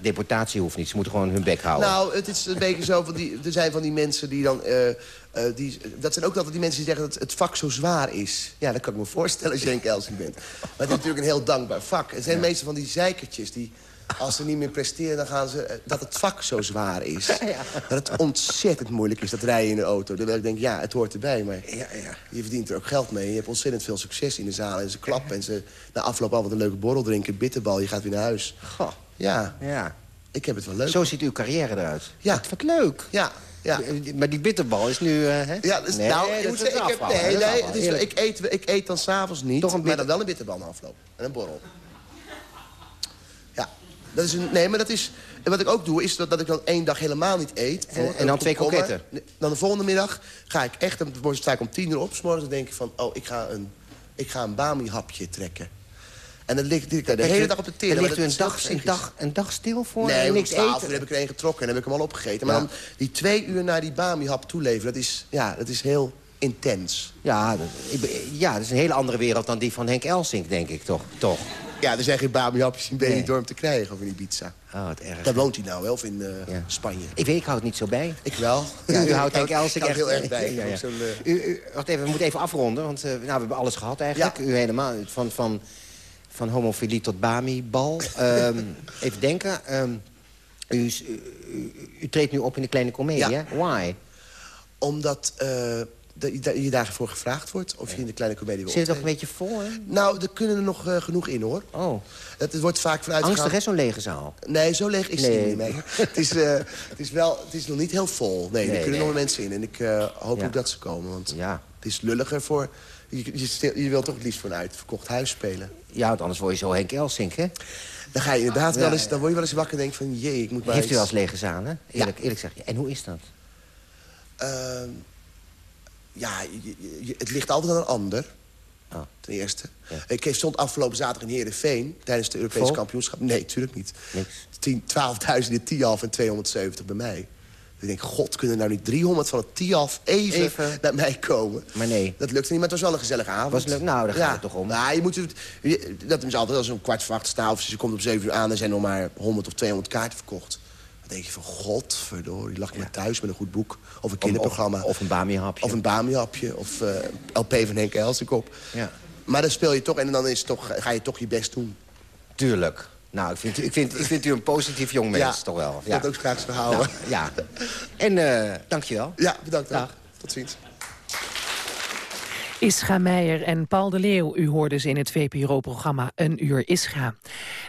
deportatie hoeft niet. Ze moeten gewoon hun bek houden. Nou, het is een beetje zo van die... Er zijn van die mensen die dan... eh, eh, die, dat zijn ook altijd die mensen die zeggen dat het vak zo zwaar is. Ja, dat kan ik me voorstellen als je Henk Elsing bent. Maar het is natuurlijk een heel dankbaar vak. Het zijn meestal van die zeikertjes die... Als ze niet meer presteren, dan gaan ze... eh, Dat het vak zo zwaar is. Dat het ontzettend moeilijk is, dat rijden in de auto. Dan ik denk, ja, het hoort erbij, maar je verdient er ook geld mee. Je hebt ontzettend veel succes in de zaal. En ze klappen en ze na afloop al wat een leuke borrel drinken. Bitterbal, je gaat weer naar huis. Goh, Ja, ja. ik heb het wel leuk. Zo ziet uw carrière eruit. Ja. Wat, wat leuk. Ja, ja. Maar die bitterbal is nu... eh, hè? Ja, dus, Nee, nou, dat ik, moet zeggen, ik, heb, nee, het is, ik, eet, ik eet dan s'avonds niet, Toch een maar dan wel een bitterbal na afloop. En een borrel. Dat is een, nee, maar dat is... En wat ik ook doe, is dat, dat ik dan één dag helemaal niet eet. En- en dan twee kroketten? Nee, Dan de volgende middag ga ik echt... Dan word- sta ik om tien uur op, 's morgens, dan denk ik van... Oh, ik ga een, ik ga een bami-hapje trekken. En dan lig ik de hele dag op de teren. Dan ligt u een dag, een, dag, een dag stil voor Nee, en niks 12 eten? uur heb ik er één getrokken en heb ik hem al opgegeten. Maar Ja. dan die twee uur naar die bami-hap toeleveren, dat is, ja, dat is heel intens. Ja, dat, ja, dat is een hele andere wereld dan die van Henk Elsink, denk ik toch. toch. Ja, er zijn geen Bami-hapjes in Benidorm te krijgen of in Ibiza. Oh, wat erg. Daar woont hij nou wel, of in eh, Ja. Spanje. Ik weet, ik hou het niet zo bij. Ik wel. Ja, u houdt Ik Henk Elsik ik echt... heel erg bij. Ja, eh, U, u, wacht even, we moeten even afronden, want eh, nou, we hebben alles gehad eigenlijk. U helemaal, van, van, van homofilie tot Bami-bal. Ehm, even denken, ehm, u, u, treedt nu op in de kleine komedie? Why? omdat de- je daarvoor gevraagd wordt of je in de kleine comedie wil Zit het nog een beetje vol, hè? Nou, er kunnen er nog eh, genoeg in, hoor. Oh, Het, het wordt vaak vanuit angstig, hè, zo'n lege zaal? Nee, zo leeg is het Nee. niet meer. het, is, eh, het, is wel, het is nog niet heel vol. Nee, Nee, er kunnen nee. nog mensen in. En ik eh, hoop Ja. ook dat ze komen. Want Ja. het is lulliger voor... Je, je, stil- je wilt toch het liefst voor een uitverkocht huis spelen. Ja, want anders word je zo Henk Elsink, hè? Dan ga je inderdaad Ja, wel eens... Dan word je wel eens wakker en denk van... Jee, ik moet maar Heeft u wel eens lege zalen? Eerlijk, eerlijk zeg je. En hoe is dat? Ja, je- je- je- het ligt altijd aan een ander. Oh. Ten eerste. Ja. Ik stond afgelopen zaterdag in Heerenveen... tijdens de Europese Vol? kampioenschap. Nee, tuurlijk niet. Niks. 10 12.000 in het Tialf en 270 bij mij. Ik denk, god, kunnen er nou niet 300 van het Tialf even, Even. naar mij komen? Maar nee. Dat lukte niet, maar het was wel een gezellige avond. Was leuk? Nou, daar gaat het toch om. Nou, je moet, je- dat is altijd als een kwart voor acht staan... of ze komt om 7 uur aan en zijn nog maar 100 of 200 kaarten verkocht. Dan denk je van, godverdorie, lag ik maar thuis met een goed boek... of een kinderprogramma. Of, of een Bami-hapje. Of een Bami-hapje, of eh, LP van Henk Elsik op. Ja. Maar dan speel je toch en dan is toch, ga je toch je best doen. Tuurlijk. Nou, ik vind, ik vind, ik vind u een positief jong mens, toch wel. Ik dat ook graag zo houden. Nou, ja. En eh dankjewel. Ja, bedankt. Dag. Tot ziens. Ischa Meijer en Paul de Leeuw. U hoorde ze in het VPRO-programma Een Uur Ischa.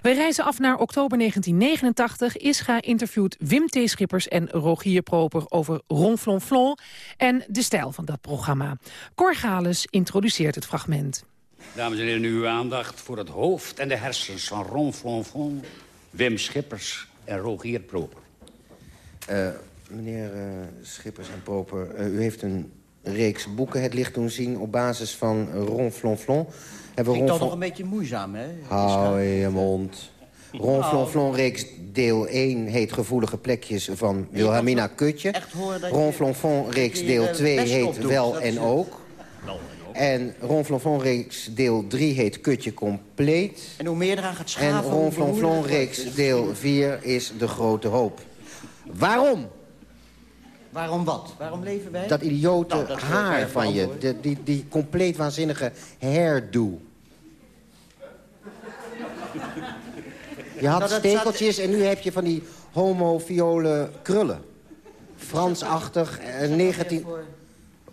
We reizen af naar oktober 1989. Ischa interviewt Wim T. Schippers en Rogier Proper over Ronflonflon... en de stijl van dat programma. Cor Gales introduceert het fragment. Dames en heren, nu uw aandacht voor het hoofd en de hersens van Ron Flonfon, Wim Schippers en Rogier Proper. Eh, meneer eh, Schippers en Proper, eh, u heeft een reeks boeken het licht doen zien... op basis van Ron Flonflon. Hebben Ron toch nog een beetje moeizaam, hè? Hou je mond. Ron Flonflon reeks deel 1 heet Gevoelige plekjes van Wilhelmina Kutje. Ron reeks deel je 2 best heet Wel en Ook. En Ron Flonfon reeks deel 3 heet Kutje Compleet. En hoe meer eraan gaat En schaven... Ron hoe Flonflon het reeks deel 4 is De Grote Hoop. Waarom? Waarom wat? Waarom leven wij? Dat idiote Nou, dat haar van je. De, die, die compleet waanzinnige hairdo. Je had Nou, stekeltjes en nu heb je van die homo-violen krullen. Fransachtig, eh, 19... Voor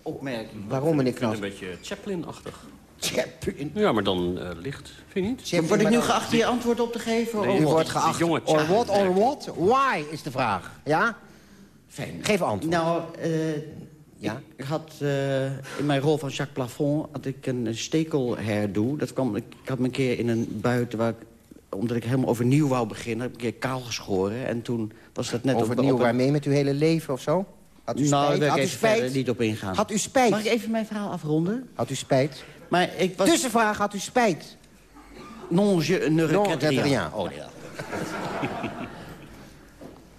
opmerking. Waarom, meneer Een Knas? beetje Chaplin-achtig. Chaplin. Ja, maar dan eh, licht, vind je niet? Chaplin, Word ik nu geacht hier antwoord op te geven? Nee, U wordt geacht. Or what, or what? Why is de vraag. Ja? Fijn. Geef antwoord. Nou, eh, Ja? ik had eh, in mijn rol van Jacques Plafond had ik een stekelhairdo. Dat kwam, ik, ik had me een keer in een buiten waar ik, omdat ik helemaal overnieuw wou beginnen, heb ik een keer kaal geschoren. En toen was dat net op- Overnieuw op een- waarmee met uw hele leven of zo? Had u Nou, daar spijt? wil ik Had u even verder spijt? niet op ingaan. Had u spijt? Mag ik even mijn verhaal afronden? Had u spijt? Maar ik was... Tussenvraag, had u spijt? Non, je ne rien. rien. Oh, ja.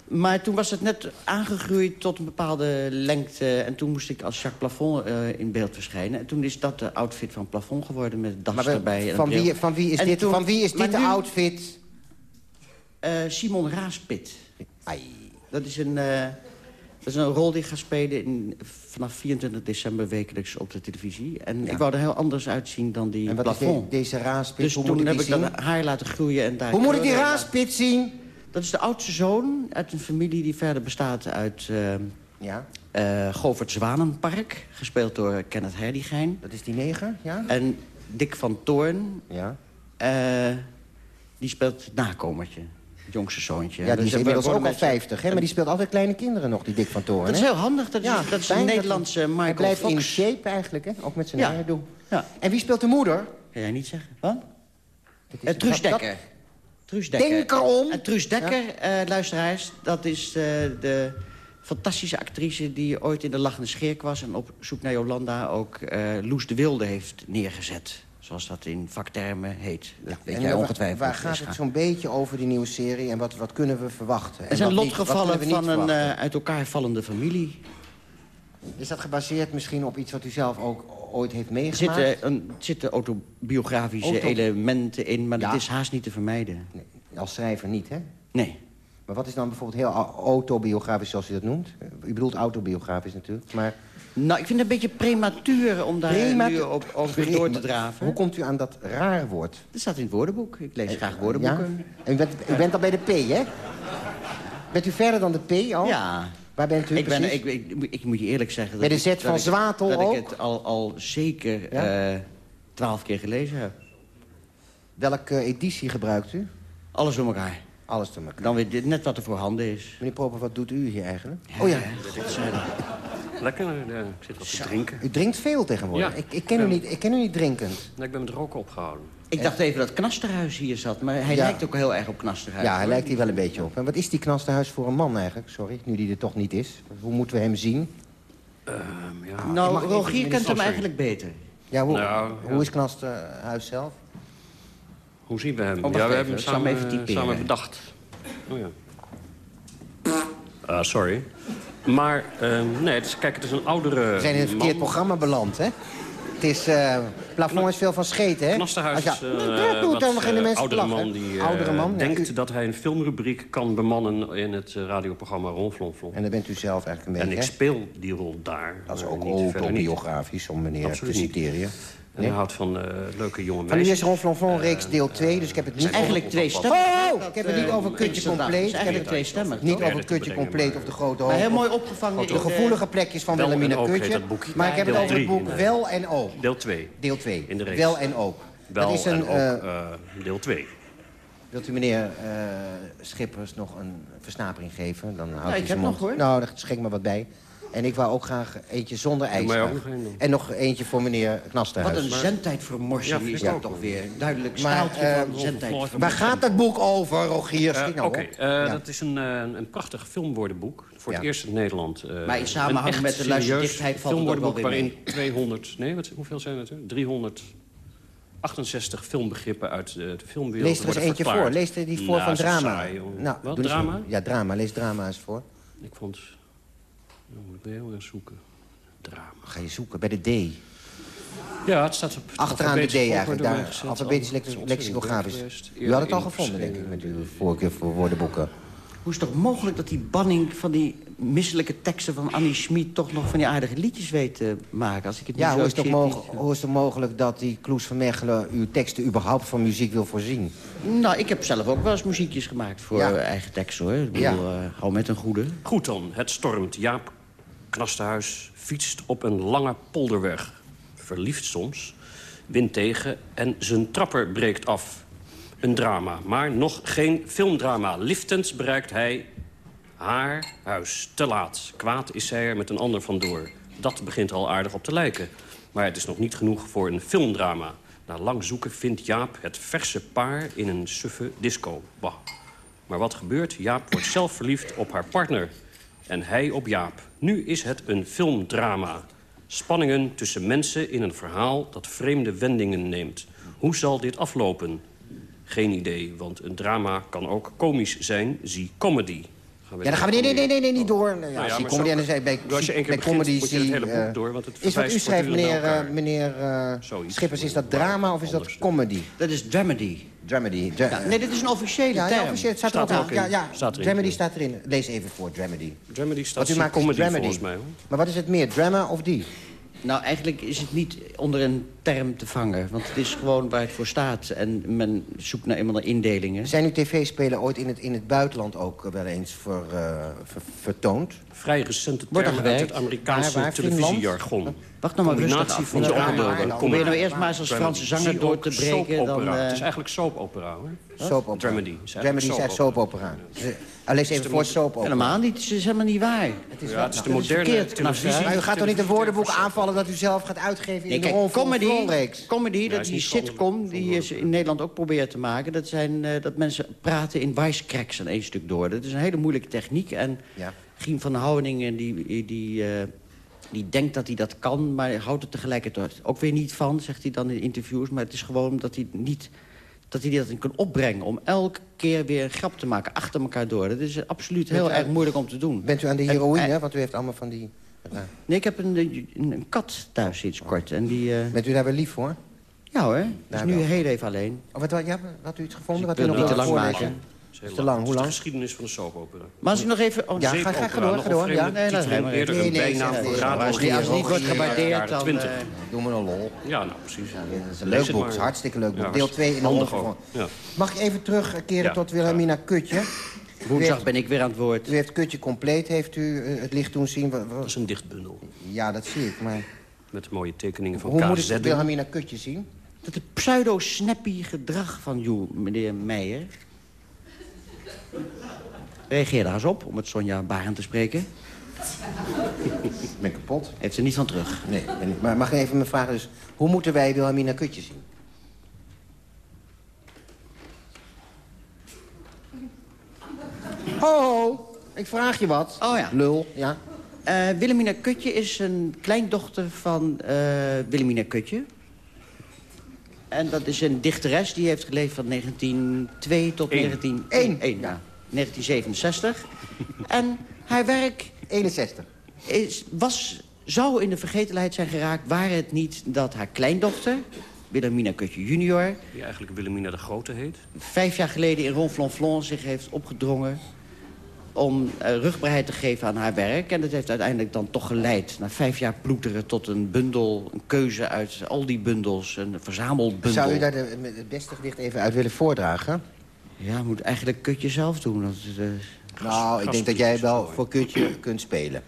Maar toen was het net aangegroeid tot een bepaalde lengte. En toen moest ik als Jacques Plafond eh, in beeld verschijnen. En toen is dat de outfit van Plafond geworden met das Maar erbij. en van, wie, van wie is En dit, toen- van wie is dit de nu, outfit? eh, Simon Raaspit. Ai. Dat is een... eh, dat is een rol die ik ga spelen in, vanaf 24 december wekelijks op de televisie. En ik wou er heel anders uitzien dan die En wat is plafond. de- deze raaspit? dus Hoe toen moet ik heb ik dat haar laten groeien. En daar Hoe moet ik die raaspit zien? Dat is de oudste zoon uit een familie die verder bestaat uit... eh Ja, eh Govert Zwanenpark, gespeeld door Kenneth Herdigijn. dat is die neger, ja? En Dick van Toorn, Ja. eh, die speelt het nakomertje. Het jongste zoontje. Ja, die Dus is inmiddels ook al mensen- 50, hè? Maar die speelt altijd kleine kinderen nog, die Dick van Toorn, Dat is heel handig. Dat is, Ja, dat is een Nederlandse Michael Hij blijft in Fox. shape eigenlijk, hè? Ook met zijn Ja. hairdo. Ja. En wie speelt de moeder? Kan jij niet zeggen? Wat? Is- Uh, Truus dat-. Truus Dekker. Denk erom. En Truus Dekker, eh, luisteraars, dat is eh, de fantastische actrice... die ooit in de Lachende Scheerk was... en op zoek naar Jolanda ook eh, Loes de Wilde heeft neergezet. Zoals dat in vaktermen heet. Dat weet jij ongetwijfeld. Waar gaat het zo'n beetje over, die nieuwe serie? En wat, wat kunnen we verwachten? En Er zijn lotgevallen niet van een uit elkaar vallende familie. Is dat gebaseerd misschien op iets wat u zelf ook ooit heeft Er meegemaakt? zitten, een, zitten autobiografische Auto- elementen in, maar Ja. dat is haast niet te vermijden. Nee, als schrijver niet, hè? Nee. Maar wat is dan bijvoorbeeld heel au- autobiografisch, zoals u dat noemt? U bedoelt autobiografisch natuurlijk, maar... Nou, ik vind het een beetje prematuur om daar Prematu- nu op, over door te draven. Hoe komt u aan dat raar woord? Dat staat in het woordenboek. Ik lees graag Ja? woordenboeken. En u bent, u bent al bij de P, hè? Bent u verder dan de P al? Ja. Waar bent u Ik, ben, ik, ik, ik moet je eerlijk zeggen... Bij dat de ik- Z van Zwatel Dat ook? ik het al, al zeker Ja? eh, twaalf keer gelezen heb. Welke editie gebruikt u? Alles door elkaar. Alles te elkaar. Dan weer dit- net wat er voorhanden is. Meneer Proper, wat doet u hier eigenlijk? oh ja, Lekker, eh, ik zit wat te drinken. u drinkt veel tegenwoordig. Ja. Ik, ik, ken u Ja. niet, ik ken u niet drinkend. Nee, ik ben met roken opgehouden. Ik dacht even dat Knasterhuis hier zat, maar hij Ja. lijkt ook heel erg op Knasterhuis. Ja, hij hoor. lijkt hier wel een beetje op. En wat is die knasterhuis voor een man eigenlijk? Sorry, nu die er toch niet is. Hoe moeten we hem zien? Ehm, ja. Nou, Rogier kent hem eigenlijk beter. Ja, hoe, Nou, ja. hoe is knasterhuis zelf? Hoe zien we hem? Oh, ja, we even, hebben hem samen, even typeren. samen bedacht. Oh ja. Ah, sorry. Maar, ehm, nee, het is, kijk, het is een oudere We zijn in een verkeerd man. programma beland, hè? Het is... eh plafond is veel van scheten, hè? Knasterhuis is ja- dat doet dan beginnen eh, mensen oudere man die eh, Oudere man, denkt u- dat hij een filmrubriek kan bemannen in het eh, radioprogramma Ronflonflon. En dan bent u zelf eigenlijk een En beetje, ik hè? speel die rol daar. Dat is ook autobiografisch, om meneer Absoluut te niet. citeren. En Nee? hij houdt van eh, leuke jonge Van nu meisjes. is Ronflonflon reeks deel 2, dus ik heb het niet... Eigenlijk twee over- stemmen. Oh, ik heb het niet over kutje compleet. Het heb eigenlijk het twee stemmen. niet over dat kutje compleet of de grote Maar heel hoofd. mooi opgevangen. De de- gevoelige plekjes van Wilhelmina Kutje. dat. Maar ik heb het over het boek de- Wel en Ook. Deel 2. Deel 2. In de reeks. Wel en Ook. Wel dat is een, en ook eh, eh, deel 2. Wilt u meneer eh, Schippers nog een versnapering geven? Dan houdt Ja, hij ik heb mond. nog, hoor. Nou, daar schenk me wat bij. En ik wou ook graag eentje zonder ijs. En nog eentje voor meneer Knasterhuis. Wat een zendtijd voor Morsing Ja, is dat toch weer. Duidelijk Maar, staaltje eh, van zendtijd. Waar gaat dat boek over, Rogier? Nou Oké, eh, Ja. dat is een, eh, een prachtig filmwoordenboek. Voor het Ja. eerst in Nederland. eh, Maar in samenhang met de luisterdichtheid valt filmwoordenboek waarin 200... Nee, wat, hoeveel zijn het er? 368 filmbegrippen uit de, de filmwereld Lees er eens eentje verklaard. voor. Lees er die voor Nou, van drama. saai, nou, Wat, drama? Ja, drama. Lees drama eens voor. Ik vond... Nou, moet ik weer heel erg zoeken. Drama. Ga je zoeken bij de D. Ja, het staat op... Achteraan de D eigenlijk. Daar, alfabetisch ontzettend lexicografisch. U had het al gevonden, denk ik, met uw voorkeur voor woordenboeken. Hoe is het toch mogelijk dat die banning van die misselijke teksten van Annie Schmid... toch nog van die aardige liedjes weet te maken? Als ik het Ja, hoe zo is, het hoe is het mogelijk dat die Kloes van Mechelen uw teksten überhaupt van muziek wil voorzien? Nou, ik heb zelf ook wel eens muziekjes gemaakt voor Ja. eigen tekst, hoor. Ik bedoel, Ja. eh, hou met een goede. Goed dan, het stormt. Jaap Knasterhuis fietst op een lange polderweg. Verliefd soms, wind tegen en zijn trapper breekt af. Een drama, maar nog geen filmdrama. Liftend bereikt hij haar huis. Te laat. Kwaad is zij er met een ander vandoor. Dat begint al aardig op te lijken. Maar het is nog niet genoeg voor een filmdrama. Na lang zoeken vindt Jaap het verse paar in een suffe disco. Bah. Maar wat gebeurt? Jaap wordt zelf verliefd op haar partner. En hij op Jaap. Nu is het een filmdrama. Spanningen tussen mensen in een verhaal dat vreemde wendingen neemt. Hoe zal dit aflopen? Geen idee, want een drama kan ook komisch zijn. Zie comedy. Gaan Ja, dan gaan we... Nee, nee, nee, nee, nee niet door. Nou, Ja, ja, zie comedy zo- en dan zei bij, als je één keer bij begint, comedy moet je het hele boek eh, door, want het Is wat u schrijft, meneer, eh, meneer eh. Schippers, is dat drama of is dat comedy? Dat is dramedy. Dramedy. Dra- Ja, nee, dit is een officiële ja, term. ja, officieel, het staat, Staat er ook in. Ja, ja, Staat dramedy staat erin. Lees even voor, dramedy. Dramedy staat Wat u maakt is comedy dramedy. volgens mij. Hoor. Maar wat is het meer, drama of die? Nou, eigenlijk is het niet onder een term te vangen. Want het is gewoon waar het voor staat. En men zoekt naar eenmaal naar indelingen. Zijn uw tv-spelen ooit in het, in het buitenland ook eh, wel eens ver, eh, ver- vertoond? Vrij recente Wordt er termen uit het Amerikaanse Waar, waar? televisiejargon. Wacht nog maar rustig af. van en Probeer nou eerst maar eens als. Franse zanger door te breken. Dan, eh, Het is eigenlijk soapopera, hoor. Soapopera. Dramedy. Dramedy is echt soapopera. Lees even voor soapopera. helemaal niet. Het is helemaal niet waar. Het is Ja, het is de nou, moderne verkeerd, televisie. Knaster. Maar u gaat toch niet een woordenboek aanvallen dat u zelf gaat uitgeven in Nee, de kijk, rol van comedy, comedy dat is die sitcom die je in Nederland ook probeert te maken... dat, zijn, eh, dat mensen praten in wisecracks aan één stuk door. Dat is een hele moeilijke techniek. En Ja. Giem van Houweningen die, die, eh, die denkt dat hij dat kan... maar houdt er tegelijkertijd ook weer niet van, zegt hij dan in interviews. Maar het is gewoon dat hij niet dat hij dat kan opbrengen... om elke keer weer een grap te maken achter elkaar door. Dat is absoluut heel erg moeilijk om te doen. Bent u aan de heroïne? en- Want u heeft allemaal van die Nee, ik heb een, een, een kat thuis sinds kort. En die, eh, Bent u daar wel lief voor? Ja hoor, Daar nu wel. heel even alleen. Oh, wat, wat, ja, wat had u iets gevonden? Dus Wat u nog niet te lang maken. Het te lang, hoe Het is lang? de geschiedenis van de soapopera. Maar als u nog even... Oh, Ja, ga, ga, ga door, ga nog door. een Ja. Nee, dat is helemaal eerder niet. een Nee, bijnaam voor maar als die- niet wordt gewaardeerd, dan, twintig. eh, Doe me een lol. Ja, nou precies. Dat is een leuk boek, is een hartstikke leuk boek. Deel 2 in. Ja. Mag ik even terugkeren Ja, tot Wilhelmina Kutje? Woensdag ben ik weer aan het woord. U heeft Kutje compleet, heeft u eh, het licht doen zien? Dat is een dichtbundel. Ja, dat zie ik, maar Met mooie tekeningen van hoe moet KZ. ik Wilhelmina Kutje zien? Dat het pseudo-snappy gedrag van u, meneer Meijer... Reageer daar eens op, om het Sonja Barend te spreken. Ik ben kapot. Heeft ze niet van terug. Nee, ben ik. maar mag ik even mijn vraag dus... Hoe moeten wij Wilhelmina Kutje zien? Ho, ik vraag je wat. Oh ja. Lul, ja. Eh, Wilhelmina Kutje is een kleindochter van eh Wilhelmina Kutje. En dat is een dichteres die heeft geleefd van 1902 tot Eén. 1901. Ja, 1967. en haar werk 61. is, was, zou in de vergetelheid zijn geraakt... waren het niet dat haar kleindochter, Wilhelmina Kutje junior... Die eigenlijk Wilhelmina de Grote heet. vijf jaar geleden in Ronflonflon zich heeft opgedrongen... om eh, rugbaarheid te geven aan haar werk. En dat heeft uiteindelijk dan toch geleid... na vijf jaar ploeteren tot een bundel, een keuze uit al die bundels... een verzamelbundel. Zou u daar de, het beste gedicht even uit willen voordragen? Ja, moet eigenlijk Kutje zelf doen. Dat eh, Nou, ik denk dat jij wel voor Kutje kunt spelen.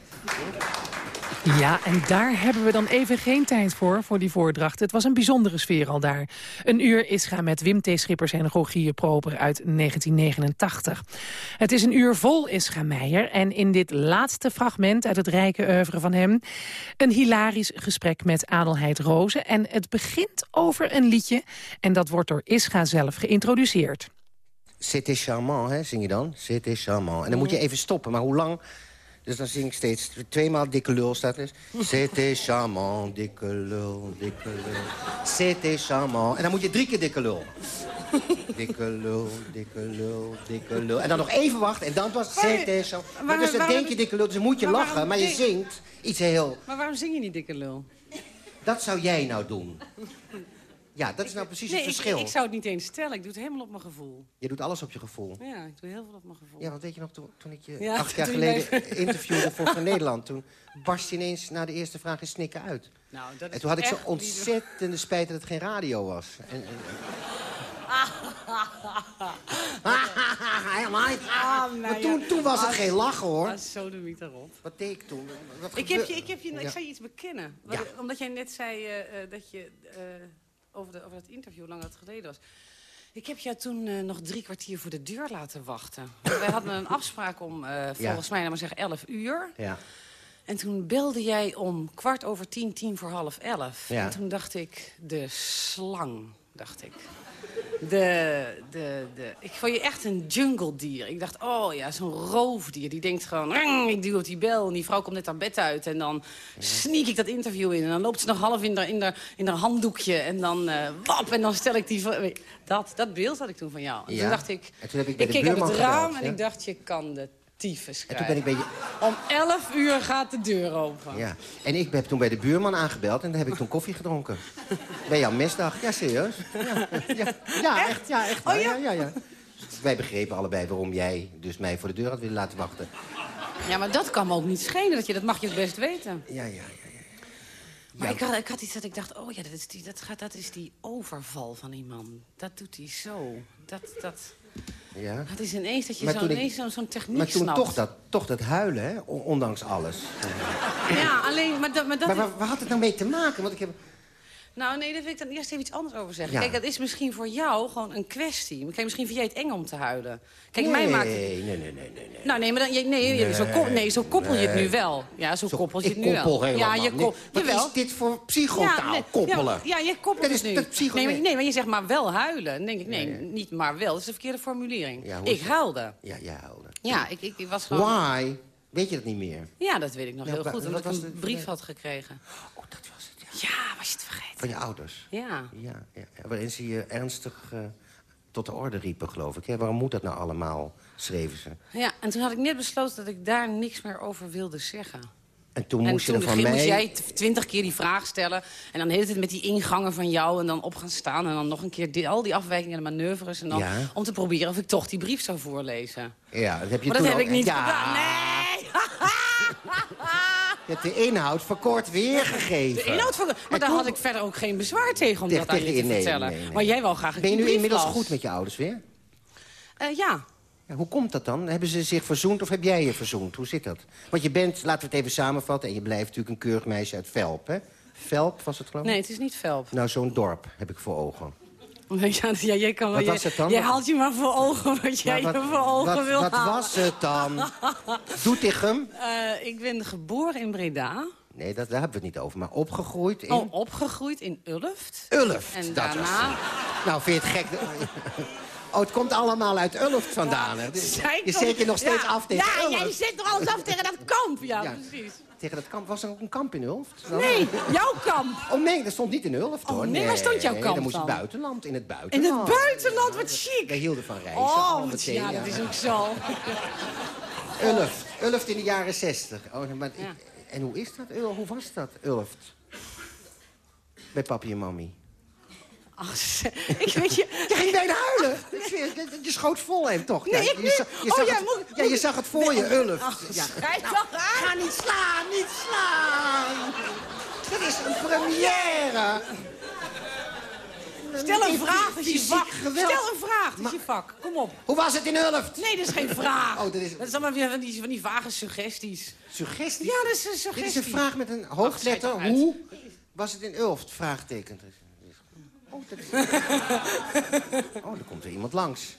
Ja, en daar hebben we dan even geen tijd voor, voor die voordracht. Het was een bijzondere sfeer al daar. Een uur is gaan met Wim T. Schippers en Rogier Proper uit 1989. Het is een uur vol Ischa Meijer. En in dit laatste fragment uit het rijke oeuvre van hem... een hilarisch gesprek met Adelheid Rozen. En het begint over een liedje. En dat wordt door Ischa zelf geïntroduceerd. C'était charmant, hè, zing je dan? C'était charmant. En dan moet je even stoppen, maar hoe lang... Dus dan zing ik steeds tweemaal dikke lul staat er. C'était charmant, dikke lul, dikke lul. C'était charmant. En dan moet je drie keer dikke lul. Dikke lul, dikke lul, dikke lul. En dan nog even wachten en dan was c'était charmant. Dus dan denk je dikke lul, dus dan moet je lachen. Maar je zingt iets heel... Maar waarom zing je niet dikke lul? Dat zou jij nou doen. Ja, dat is nou precies nee, het ik- verschil. Ik, zou het niet eens stellen. Ik doe het helemaal op mijn gevoel. Je doet alles op je gevoel. Ja, ik doe heel veel op mijn gevoel. Ja, want weet je nog, toen, toen ik je Ja, acht jaar geleden interviewde voor Van Nederland... toen barst je ineens na de eerste vraag in snikken uit. Nou, dat is En toen had ik zo ontzettende spijt dat het geen radio was. En, en, Ah, nou maar toen, toen was het Ah, geen lachen, hoor. Ah, zo de miet erop. Wat deed ik toen? Ik, heb je, ik, heb je, ik zal je iets bekennen. Omdat jij net zei eh, eh, dat je eh, over, de, over dat interview hoe lang dat geleden was. Ik heb jou toen eh, nog drie kwartier voor de deur laten wachten. Wij hadden een afspraak om, eh, volgens mij, laat maar zeggen, 11 uur. Ja. En toen belde jij om kwart over tien, tien voor half elf. Ja. En toen dacht ik, de slang, dacht ik. De, de, de, ik vond je echt een jungle dier. Ik dacht, oh ja, zo'n roofdier. Die denkt gewoon, ik duw op die bel. En die vrouw komt net haar bed uit. En dan sneak ik dat interview in. En dan loopt ze nog half in haar, in haar, in haar handdoekje. En dan, eh, wap, en dan stel ik die... Dat, dat beeld had ik toen van jou. En Ja. toen dacht ik, En toen heb ik bij de keek uit het raam en ik dacht, je kan de tyfus En toen ben ik. Om 11 uur gaat de deur open. Ja. En ik heb toen bij de buurman aangebeld en dan heb ik toen koffie gedronken. bij jouw mesdag. Ja, serieus. Ja, ja, ja echt? Ja, echt. Oh, ja? ja, ja, ja. Wij begrepen allebei waarom jij dus mij voor de deur had willen laten wachten. Ja, maar dat kan me ook niet schelen. Dat, je, dat mag je het best weten. Ja, ja, ja. Maar ik, had, ik had iets dat ik dacht, oh ja, dat is die, dat gaat, dat is die overval van die man. Dat doet hij zo. Dat, dat, ja. dat is ineens dat je Maar zo, toen ik- ineens zo'n zo'n techniek Maar toen snapt. toch dat, toch dat huilen, hè? on- ondanks alles. Ja, alleen, maar dat... Maar dat Maar waar, waar had het nou mee te maken? Want ik heb... Nou, nee, daar wil ik dan eerst even iets anders over zeggen. Ja. Kijk, dat is misschien voor jou gewoon een kwestie. Kijk, misschien vind jij het eng om te huilen. Kijk, nee, mij maakt het... nee, nee, nee, nee, nee. Nou, nee, maar dan, je- nee, je- zo, ko- nee, zo koppel je het nu wel. Ja, zo, koppel je het nu wel. koppel helemaal ja, je niet. ko- Wat jawel. is dit voor psychotaal, nee, koppelen? Ja, ja, je koppelt Dat is- nu. dat psycho- nee, maar, nee. nee, maar je zegt maar wel huilen. Dan denk ik, nee, niet maar wel. Dat is de verkeerde formulering. Ja, ik huilde. Ja, jij huilde. Ja, ik, ik, ik was gewoon... Why? Weet je dat niet meer? Ja, dat weet ik nog Ja, heel goed. Omdat ik een de- brief had gekregen. Oh, dat was ja. Was je het vergeten? Van je ouders. Ja. Ja, ja, waarin ze je ernstig eh, tot de orde riepen, geloof ik. Hè? Waarom moet dat nou allemaal, schreven ze. Ja, en toen had ik net besloten dat ik daar niks meer over wilde zeggen. En toen moest je er van mij... moest jij twintig keer die vraag stellen. En dan de hele tijd met die ingangen van jou. En dan op gaan staan. En dan nog een keer die- al die afwijkingen en manoeuvres. En dan, Ja. Om te proberen of ik toch die brief zou voorlezen. Ja, dat heb je maar toen dat heb ook- ik niet ja, gedaan. Nee! Je hebt de inhoud verkort weergegeven. De inhoud van... Maar daar had ik verder ook geen bezwaar tegen om Tegen- dat aan je te nee, vertellen. nee, nee. Maar jij wel graag een Ben je nu inmiddels goed met je ouders weer? Eh, ja. Ja, hoe komt dat dan? Hebben ze zich verzoend of heb jij je verzoend? Hoe zit dat? Want je bent, laten we het even samenvatten... en je blijft natuurlijk een keurig meisje uit Velp, hè? Velp was het geloof ik? Nee, het is niet Velp. Nou, zo'n dorp heb ik voor ogen. Ja, ja, jij kan wel... Wat jij- was het dan? Jij haalt je maar voor ogen wat jij je voor ogen wat, wil wat halen. was het dan? Doetinchem? Eh, ik ben geboren in Breda. Nee, dat, daar hebben we het niet over. Maar opgegroeid in... Oh, opgegroeid in Ulft. Ulft. En dat daarna... was het. Nou, vind je het gek? Oh, het komt allemaal uit Ulft vandaan. hè? Dus je zet je nog steeds Ja, af tegen Ja, Ulft. jij zet toch alles af tegen dat kamp. Ja, Ja. precies. Tegen dat kamp. Was er ook een kamp in Ulft? Dan? Nee, jouw kamp. Oh nee, dat stond niet in Ulft hoor. Oh, nee, waar stond jouw kamp Dan moest buitenland, in het In buitenland. het buitenland, wat chic. Wij hielden van reizen. Oh, al wat, meteen, ja, dat is ook zo. Ulft. Ulft in de jaren zestig. Oh, maar ik- en hoe is dat? Hoe was dat, Ulft? Bij papi en mami. Ach, ik weet je... Je ging bijna huilen. Je, je schoot vol hem toch? Nee, ja, ik je, zag, je, Oh, ja, het, moet- ja, je zag het voor je, Ulft. Ach, ja. Nou, toch aan. Ga niet slaan, niet slaan. Dat is een première. Stel een vraag, dat is je vak. geweld. Stel een vraag, dat is je vak. Kom op. Hoe was het in Ulft? Nee, dat is geen vraag. Oh, dat is- Dat is allemaal weer van die, van die vage suggesties. Suggestie? Ja, dat is een suggestie. Dit is een vraag met een hoofdletter. Hoe was het in Ulft? Vraagteken. Oh, dat is... oh, er komt er iemand langs.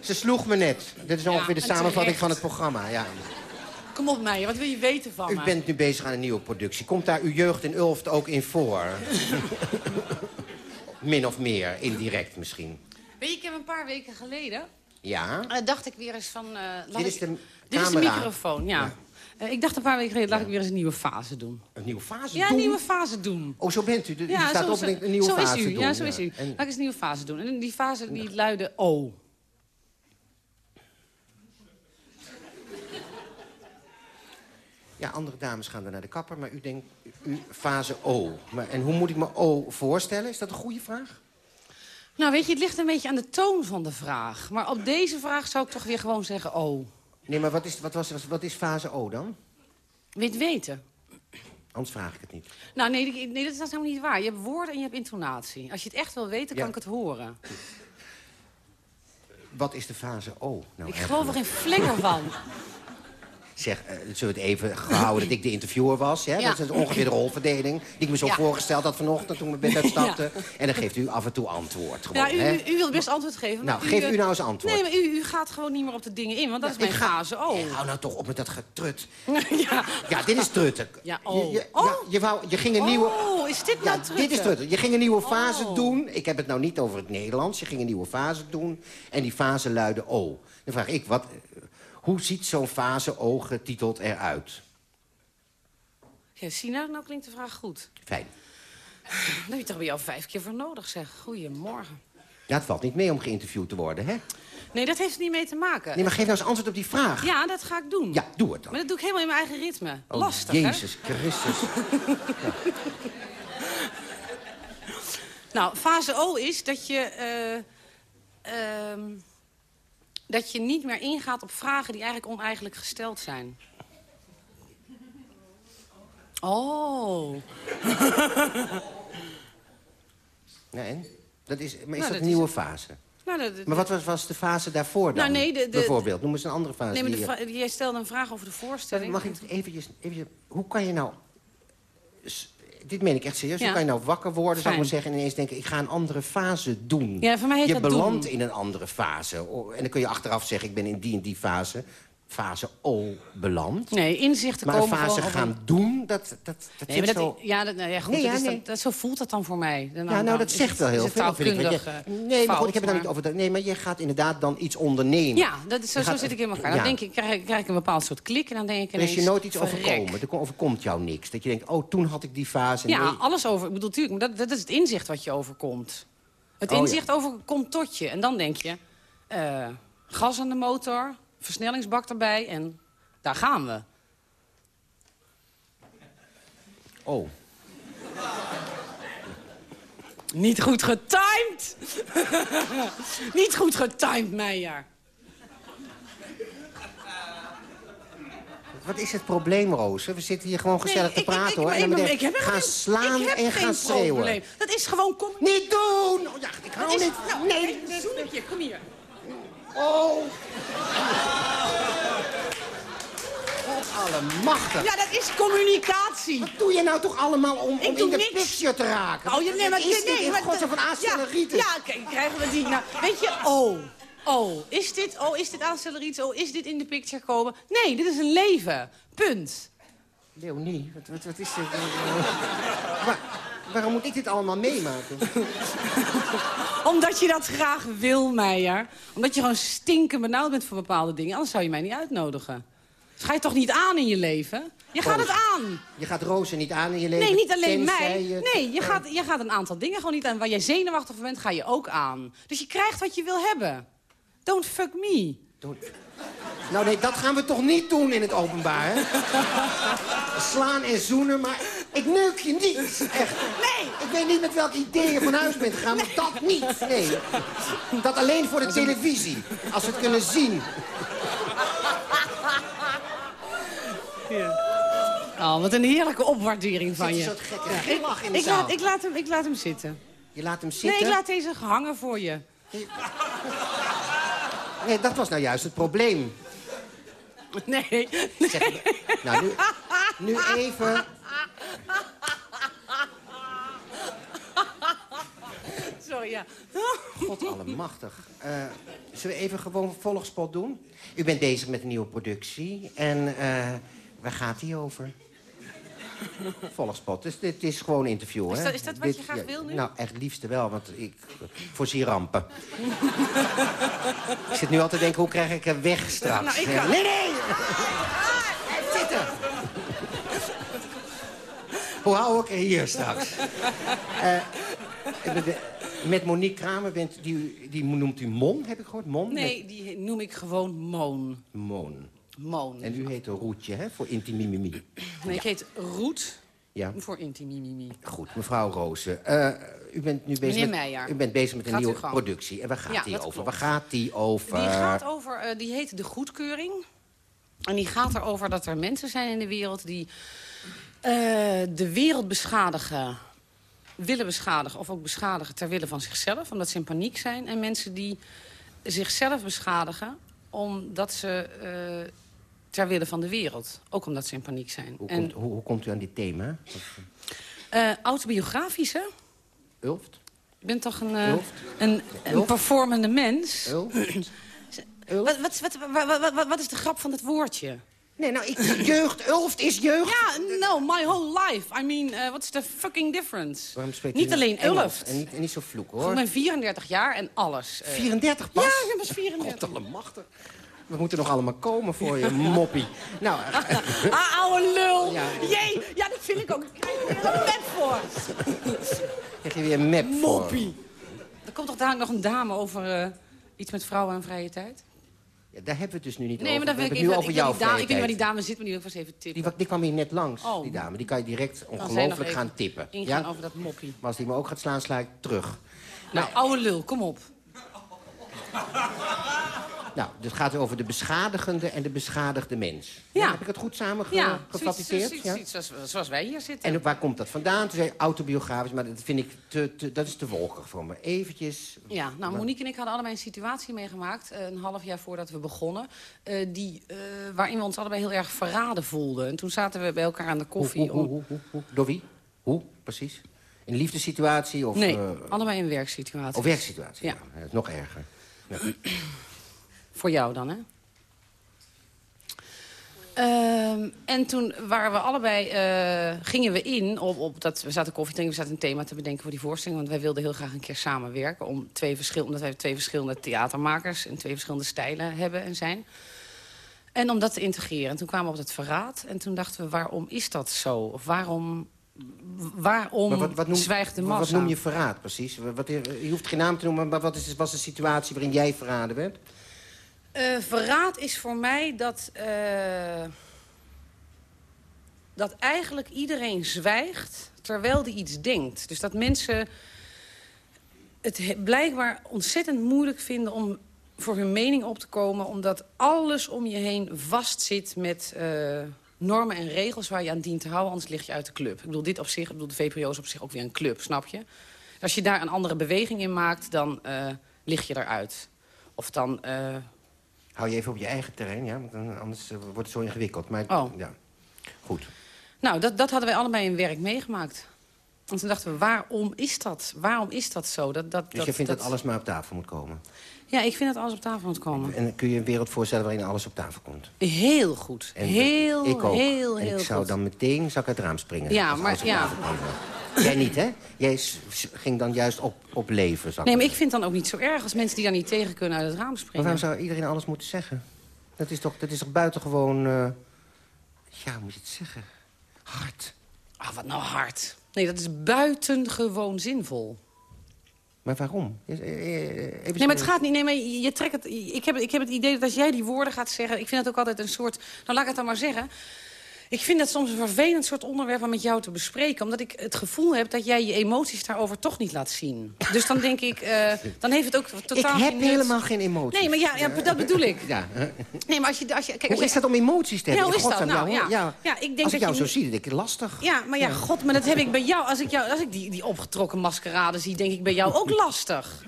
Ze sloeg me net. Dit is ongeveer de en samenvatting van het programma. Ja. Kom op, Meijer, wat wil je weten van U bent nu bezig aan een nieuwe productie. Komt daar uw jeugd in Ulft ook in voor? Min of meer, indirect misschien. Weet je, ik heb een paar weken geleden... Ja? eh, dacht ik weer eens van... eh, laat Dit is de Dit is de camera. microfoon, ja. Eh, ik dacht een paar weken geleden, laat ik weer eens een nieuwe fase doen. Een nieuwe fase Ja, doen? een nieuwe fase doen. Oh, zo bent u. U Ja, staat zo, op een, een nieuwe zo fase is u. doen. Ja, zo is u. En- Laat ik eens een nieuwe fase doen. En die fase die luidde O. Ja, andere dames gaan dan naar de kapper, maar u denkt u fase O. Maar, en hoe moet ik me O voorstellen? Is dat een goede vraag? Nou, weet je, het ligt een beetje aan de toon van de vraag. Maar op deze vraag zou ik toch weer gewoon zeggen O. Nee, maar wat is, wat was, wat is fase O dan? Het weten? Anders vraag ik het niet. Nou, nee, nee, dat is helemaal niet waar. Je hebt woorden en je hebt intonatie. Als je het echt wil weten, kan ik het horen. Wat is de fase O? Nou, ik geloof er geen flikker van. Zeg, eh, zullen we het even gehouden dat ik de interviewer was? Hè? Ja. Dat is ongeveer de rolverdeling die ik me zo Ja. voorgesteld had vanochtend toen we bed uitstapten. En dan geeft u af en toe antwoord. Gewoon, Ja, u, hè? u, u wilt best antwoord geven. Nou, geef eh, u nou eens antwoord. Nee, maar u, u gaat gewoon niet meer op de dingen in, want dat is mijn ga- fase O. Hey, hou nou toch op met dat getrut. ja. Ja, dit is trutten. Ja, Je, oh. je, Oh. je, wou, je ging een nieuwe... Oh, is dit nou dit is trutten? trutten. Je ging een nieuwe fase Oh. doen. Ik heb het nou niet over het Nederlands. Je ging een nieuwe fase doen. En die fase luidde O. Dan vraag ik, wat, hoe ziet zo'n fase O getiteld eruit? Ja, Sina, nou klinkt de vraag goed. Fijn. Daar heb je toch bij jou vijf keer voor nodig, zeg. Goedemorgen. Ja, het valt niet mee om geïnterviewd te worden, hè? Nee, dat heeft er niet mee te maken. Nee, maar geef nou eens antwoord op die vraag. Ja, dat ga ik doen. Ja, doe het dan. Maar dat doe ik helemaal in mijn eigen ritme. Oh, Lastig, Jezus hè? Christus. Nou, fase O is dat je... eh, ehm, dat je niet meer ingaat op vragen die eigenlijk oneigenlijk gesteld zijn. Oh. En? Dat is, maar is Nou, dat dat een is- nieuwe fase? Nou, dat, dat- Maar wat was, was de fase daarvoor dan? Nou, nee, de- de- Bijvoorbeeld, noem eens een andere fase. Nee, maar de vra- jij stelde een vraag over de voorstelling. Mag ik eventjes, eventjes... Hoe kan je nou... Dit meen ik echt serieus. Ja. Hoe kan je nou wakker worden, zou ik maar Fijn. zeggen... en ineens denken, ik ga een andere fase doen? Ja, voor mij heet je dat belandt doen. in een andere fase. En dan kun je achteraf zeggen, ik ben in die en die fase... fase O beland. Nee, inzichten Maar komen fase gewoon gaan doen, dat, dat, dat Nee, maar zo... ja, dat, nou ja, goed, Nee, dat ja, is nee. dat, dat- zo voelt dat dan voor mij. Dan, Ja, nou, dat zegt wel heel veel. vind ik. Je- nee, maar goed, ik heb het nou niet over... Nee, maar je gaat inderdaad dan iets ondernemen. Ja, dat is, zo, zo zit ik in elkaar. Ja. Dan denk ik, krijg, ik- krijg ik een bepaald soort klik en dan denk ik Er ineens... is je nooit iets verrek. overkomen. Er overkomt jou niks. Dat je denkt, oh, toen had ik die fase. Ja, Nee. alles over. Ik bedoel, natuurlijk, maar dat, dat is het inzicht wat je overkomt. Het Oh, inzicht overkomt tot je. En dan denk je, eh, gas aan de motor, versnellingsbak erbij en daar gaan we. Oh. Niet goed getimed. Niet goed getimed, Meijer. Wat is het probleem, Roos? We zitten hier gewoon gezellig te praten, hoor. Ik, En dan ik, heb gaan geen- slaan heb en geen gaan schreeuwen. probleem. Dat is gewoon... Kom... Niet doen! Oh, ja, ik hou niet... nou, nee, een zoenetje, kom hier. Oh! God allemachtig. Ja, dat is communicatie. Wat doe je nou toch allemaal om, in de niks. picture te raken? Oh, je, nee, maar, is nee, dit in maar- van ja, aanstelleritis? Ja, kijk, krijgen we die nou... Weet je, oh, oh, is dit, oh, is dit aanstelleritis? Oh, is dit in de picture komen? Nee, dit is een leven. Punt. Leonie, wat, wat, wat is dit? Waar- waarom moet ik dit allemaal meemaken? Omdat je dat graag wil, Meijer. Omdat je gewoon stinken benauwd bent voor bepaalde dingen. Anders zou je mij niet uitnodigen. Dat ga je toch niet aan in je leven? Je gaat Roos. het aan. Je gaat Roos niet aan in je leven? Nee, niet alleen mij. je- Nee, je gaat, je gaat een aantal dingen gewoon niet aan. Waar jij zenuwachtig voor bent, ga je ook aan. Dus je krijgt wat je wil hebben. Don't fuck me. Nou nee, dat gaan we toch niet doen in het openbaar, hè? Slaan en zoenen, maar ik neuk je niet. Echt. Nee! Ik weet niet met welk idee je van huis bent gegaan, maar dat niet. Nee. Dat alleen voor de televisie. Als we het kunnen zien. Oh, wat een heerlijke opwaardering van je. een soort gekke Ja, glimlach in de ik, zaal. laat, ik, laat hem, ik laat hem zitten. Je laat hem Nee, zitten. ik laat deze hangen voor je. Nee, dat was nou juist het probleem. Nee. Nou, nu, nu even... Sorry, ja. God allemachtig. Eh zullen we even gewoon volgspot doen? U bent bezig met een nieuwe productie. En eh, waar gaat die over? Volgspot. Dus dit is gewoon een interview, Is hè? dat- is dat wat Dit- je graag wil nu? Nou, echt liefste wel, want ik voorzie rampen. ik zit nu al te denken, hoe krijg ik er weg straks? Nou, ik kan- Nee, nee! Blijf zitten! Hoe hou ik er hier straks? De- met Monique Kramer, bent, die, die noemt u Mon, heb ik gehoord? Mon? Nee, die noem ik gewoon Moon. Moon. Moon. En u heet Roetje, hè, voor Intimimimi. Nee, ik heet Roet Ja, voor Intimimimi. goed. Mevrouw Rozen, eh, u bent nu bezig Meneer met, u bent bezig met een Gaat nieuwe productie. En waar gaat Ja, die over? klopt. Waar gaat die over? Die gaat over, eh, die heet De Goedkeuring. En die gaat erover dat er mensen zijn in de wereld die eh, de wereld beschadigen. Willen beschadigen of ook beschadigen ter wille van zichzelf. Omdat ze in paniek zijn. En mensen die zichzelf beschadigen omdat ze eh, ter wille van de wereld. Ook omdat ze in paniek zijn. Hoe, en komt, hoe, hoe komt u aan dit thema? eh, autobiografisch, hè? Ulft? Je bent toch een, een, een Ulft? performende mens? Ulft? Wat, wat, wat, wat, wat, wat is de grap van het woordje? Nee, nou, ik, jeugd, Ulft is jeugd. Ja, no, my whole life. I mean, uh, what's the fucking difference? Waarom spreekt Niet alleen Engels? Ulft. En niet, en niet zo vloek, Ik hoor. ben 34 jaar en alles. eh. 34 pas? Ja, ik ben pas 34. God allemachtig. We moeten nog allemaal komen voor je, moppie. Nou, Ah, ouwe lul. Ja. Jee, ja, dat vind ik ook. Ik krijg er een bed voor. krijg je weer een map voor. Moppie. Er komt toch dadelijk nog een dame over eh, iets met vrouwen en vrije tijd? Ja, daar hebben we het dus nu niet Nee, over. maar dan we wil ik het even... nu over ik, jouw dame, ik weet niet waar die dame zit, maar die wil ik vast even tippen. Die, die kwam hier net langs, Oh. die dame. Die kan je direct ongelooflijk gaan tippen. Ingaan Ja? over dat moppie. Maar als die me ook gaat slaan, sla ik terug. Nou, ouwe lul, kom op. Nou, het gaat over de beschadigende en de beschadigde mens. Ja. Heb ik het goed samen ge- Ja, zoiets, zoals, zoals wij hier zitten. En waar komt dat vandaan? Toen zei je autobiografisch, maar dat vind ik te, te, dat is te wolkig voor me. Eventjes... Ja, nou, Monique en ik hadden allebei een situatie meegemaakt... eh, een half jaar voordat we begonnen... eh, die, eh, waarin we ons allebei heel erg verraden voelden. En toen zaten we bij elkaar aan de koffie... Hoe, hoe, om... hoe, hoe, hoe? Door wie? Hoe, precies? In een liefdessituatie of... Nee, eh, allebei in werksituatie. of werksituatie? Ja. Dat is nog erger. Ja. Voor jou dan, hè? Ehm, en toen waren we allebei, eh, gingen we in op, op dat we zaten koffie drinken, we zaten een thema te bedenken voor die voorstelling, want wij wilden heel graag een keer samenwerken om twee verschil, omdat wij twee verschillende theatermakers en twee verschillende stijlen hebben en zijn. En om dat te integreren. En toen kwamen we op het verraad en toen dachten we, waarom is dat zo? Of waarom, waarom Maar wat, wat zwijgt de massa? Wat noem je verraad precies? Wat, je hoeft geen naam te noemen, maar wat is, was de situatie waarin jij verraden werd? Eh, verraad is voor mij dat... eh, dat eigenlijk iedereen zwijgt terwijl die iets denkt. Dus dat mensen het blijkbaar ontzettend moeilijk vinden om voor hun mening op te komen... omdat alles om je heen vastzit met uh, normen en regels waar je aan dient te houden... anders lig je uit de club. Ik bedoel, dit op zich, ik bedoel, de VPRO is op zich ook weer een club, snap je? Als je daar een andere beweging in maakt, dan lig je eruit. Of dan... Hou je even op je eigen terrein, ja? Want anders wordt het zo ingewikkeld. Maar, oh. ja. Goed. Nou, dat, dat hadden wij allebei in werk meegemaakt. En toen dachten we, waarom is dat? Waarom is dat zo? Dat, dat, dus je vindt dat... alles maar op tafel moet komen? Ja, ik vind dat alles op tafel moet komen. En kun je een wereld voorstellen waarin alles op tafel komt? Heel goed. En heel, ik ook. heel, heel en ik zou dan meteen zou ik uit het raam springen. Ja, maar ja. Jij niet, hè? Jij ging dan juist op, op leven, Nee, maar ik vind het dan ook niet zo erg als mensen die daar niet tegen kunnen uit het raam springen. Maar waarom zou iedereen alles moeten zeggen? Dat is toch, dat is toch buitengewoon... Uh... Ja, hoe moet je het zeggen? Hard. Ah, oh, wat nou hard? Nee, dat is buitengewoon zinvol. Maar waarom? Even nee, maar het gaat niet. Nee, maar je trekt het. Ik heb, ik heb het idee dat als jij die woorden gaat zeggen. Ik vind het ook altijd een soort. Nou, laat ik het dan maar zeggen. Ik vind dat soms een vervelend soort onderwerp om met jou te bespreken. Omdat ik het gevoel heb dat jij je emoties daarover toch niet laat zien. Dus dan denk ik, uh, dan heeft het ook totaal Ik heb helemaal geen emoties. Nee, maar ja, ja dat bedoel ik. Ja. Nee, maar als je... Als je kijk, hoe is dat om emoties te hebben? Ja, hoe is dat? Nou, ja. ja. ja. ik denk als ik jou zo zie, dan denk ik lastig. Ja, maar ja, god, maar dat heb ik bij jou. Als ik, jou, als ik die, die opgetrokken maskerade zie, denk ik bij jou ook lastig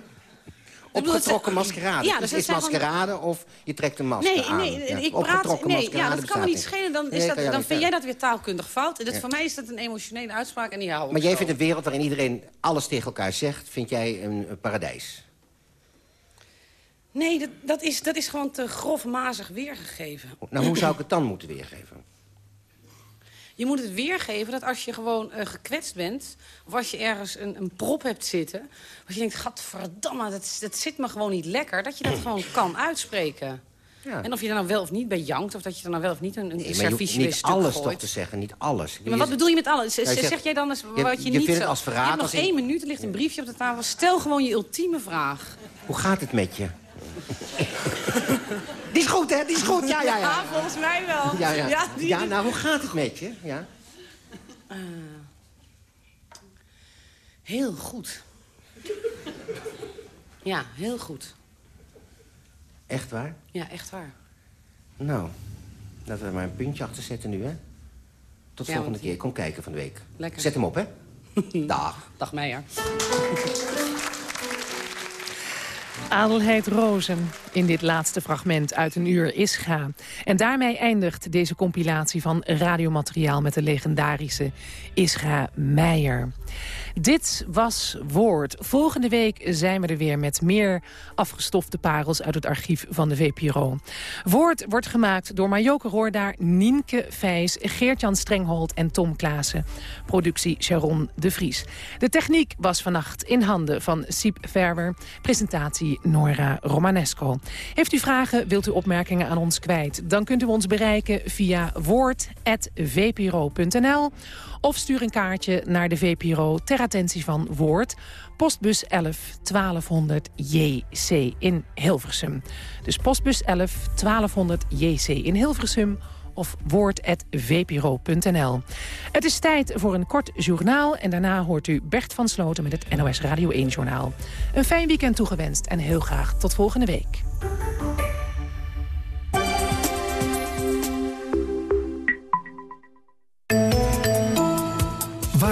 opgetrokken maskerade. Ja, dus is maskerade of je trekt een masker nee, Nee, nee, ik praat... Nee, ja, dat kan me niet schelen. Dan, is dat, dan vind jij dat weer taalkundig fout. Dat, Voor mij is dat een emotionele uitspraak en die hou Maar jij vindt een wereld waarin iedereen alles tegen elkaar zegt... vind jij een, een paradijs? Nee, dat, dat, is, dat is gewoon te grofmazig weergegeven. Nou, hoe zou ik het dan moeten weergeven? Je moet het weergeven dat als je gewoon uh, gekwetst bent... of als je ergens een, een prop hebt zitten... als je denkt, gadverdamme, dat, dat zit me gewoon niet lekker... dat je dat gewoon kan uitspreken. Ja. En of je er nou wel of niet bij jankt... of dat je er nou wel of niet een, een nee, serviesje Niet alles toch te zeggen, niet alles. maar wat bedoel je met alles? zeg jij dan eens wat je, je niet vindt als verraad. Je hebt nog één minuut, er ligt een briefje op de tafel. Stel gewoon je ultieme vraag. Hoe gaat het met je? Die is goed, hè? Die is goed. Ja, ja, ja. ja volgens mij wel. Ja, ja. ja, ja nou, hoe gaat het met je? Ja. Uh, heel goed. Ja, heel goed. Echt waar? Ja, echt waar. Nou, laten we er maar een puntje achter zetten nu, hè? Tot de volgende keer. Kom kijken van de week. Lekker. Zet hem op, hè? Dag. Dag Meijer. Adelheid Rozen in dit laatste fragment uit een uur Isga. En daarmee eindigt deze compilatie van radiomateriaal... met de legendarische Isga Meijer. Dit was Woord. Volgende week zijn we er weer met meer afgestofte parels... uit het archief van de VPRO. Woord wordt gemaakt door Marjoke Roordaar, Nienke Vijs... Geert-Jan Strenghold en Tom Klaassen. Productie Sharon de Vries. De techniek was vannacht in handen van Siep Verwer. Presentatie Nora Romanesco. Heeft u vragen, wilt u opmerkingen aan ons kwijt? Dan kunt u ons bereiken via woord.vpro.nl of stuur een kaartje naar de VPRO ter attentie van Woord. Postbus 11 1200 JC in Hilversum. Dus postbus 11 1200 JC in Hilversum of woord.vpro.nl. Het is tijd voor een kort journaal en daarna hoort u Bert van Sloten met het NOS Radio 1-journaal. Een fijn weekend toegewenst en heel graag tot volgende week.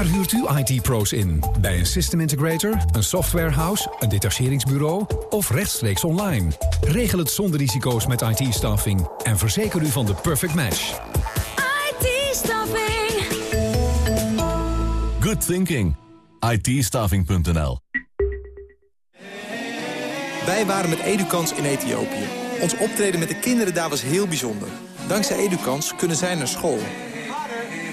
Waar huurt u IT-pro's in? Bij een system integrator, een softwarehouse, een detacheringsbureau of rechtstreeks online? Regel het zonder risico's met IT-staffing en verzeker u van de perfect match. IT-staffing. Good thinking. it Wij waren met Edukans in Ethiopië. Ons optreden met de kinderen daar was heel bijzonder. Dankzij Edukans kunnen zij naar school...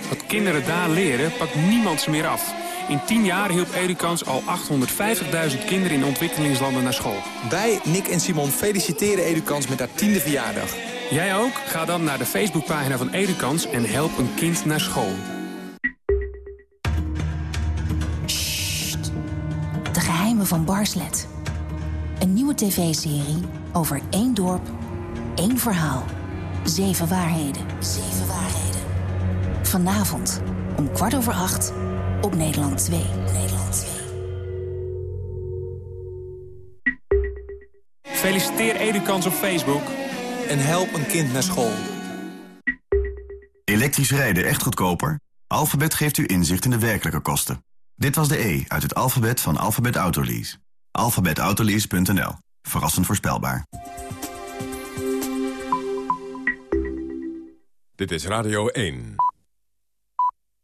Wat kinderen daar leren, pakt niemand ze meer af. In 10 jaar hielp Edukans al 850.000 kinderen in ontwikkelingslanden naar school. Wij, Nick en Simon, feliciteren Edukans met haar tiende verjaardag. Jij ook? Ga dan naar de Facebookpagina van Edukans en help een kind naar school. Sst. De geheimen van Barslet. Een nieuwe tv-serie over één dorp, één verhaal. Zeven waarheden. Zeven waarheden. Vanavond om kwart over acht op Nederland 2. Nederland 2. Feliciteer Edukans op Facebook. En help een kind naar school. Elektrisch rijden echt goedkoper? Alphabet geeft u inzicht in de werkelijke kosten. Dit was de E uit het alfabet van Alphabet Autolease. alphabetautolease.nl. Verrassend voorspelbaar. Dit is Radio 1.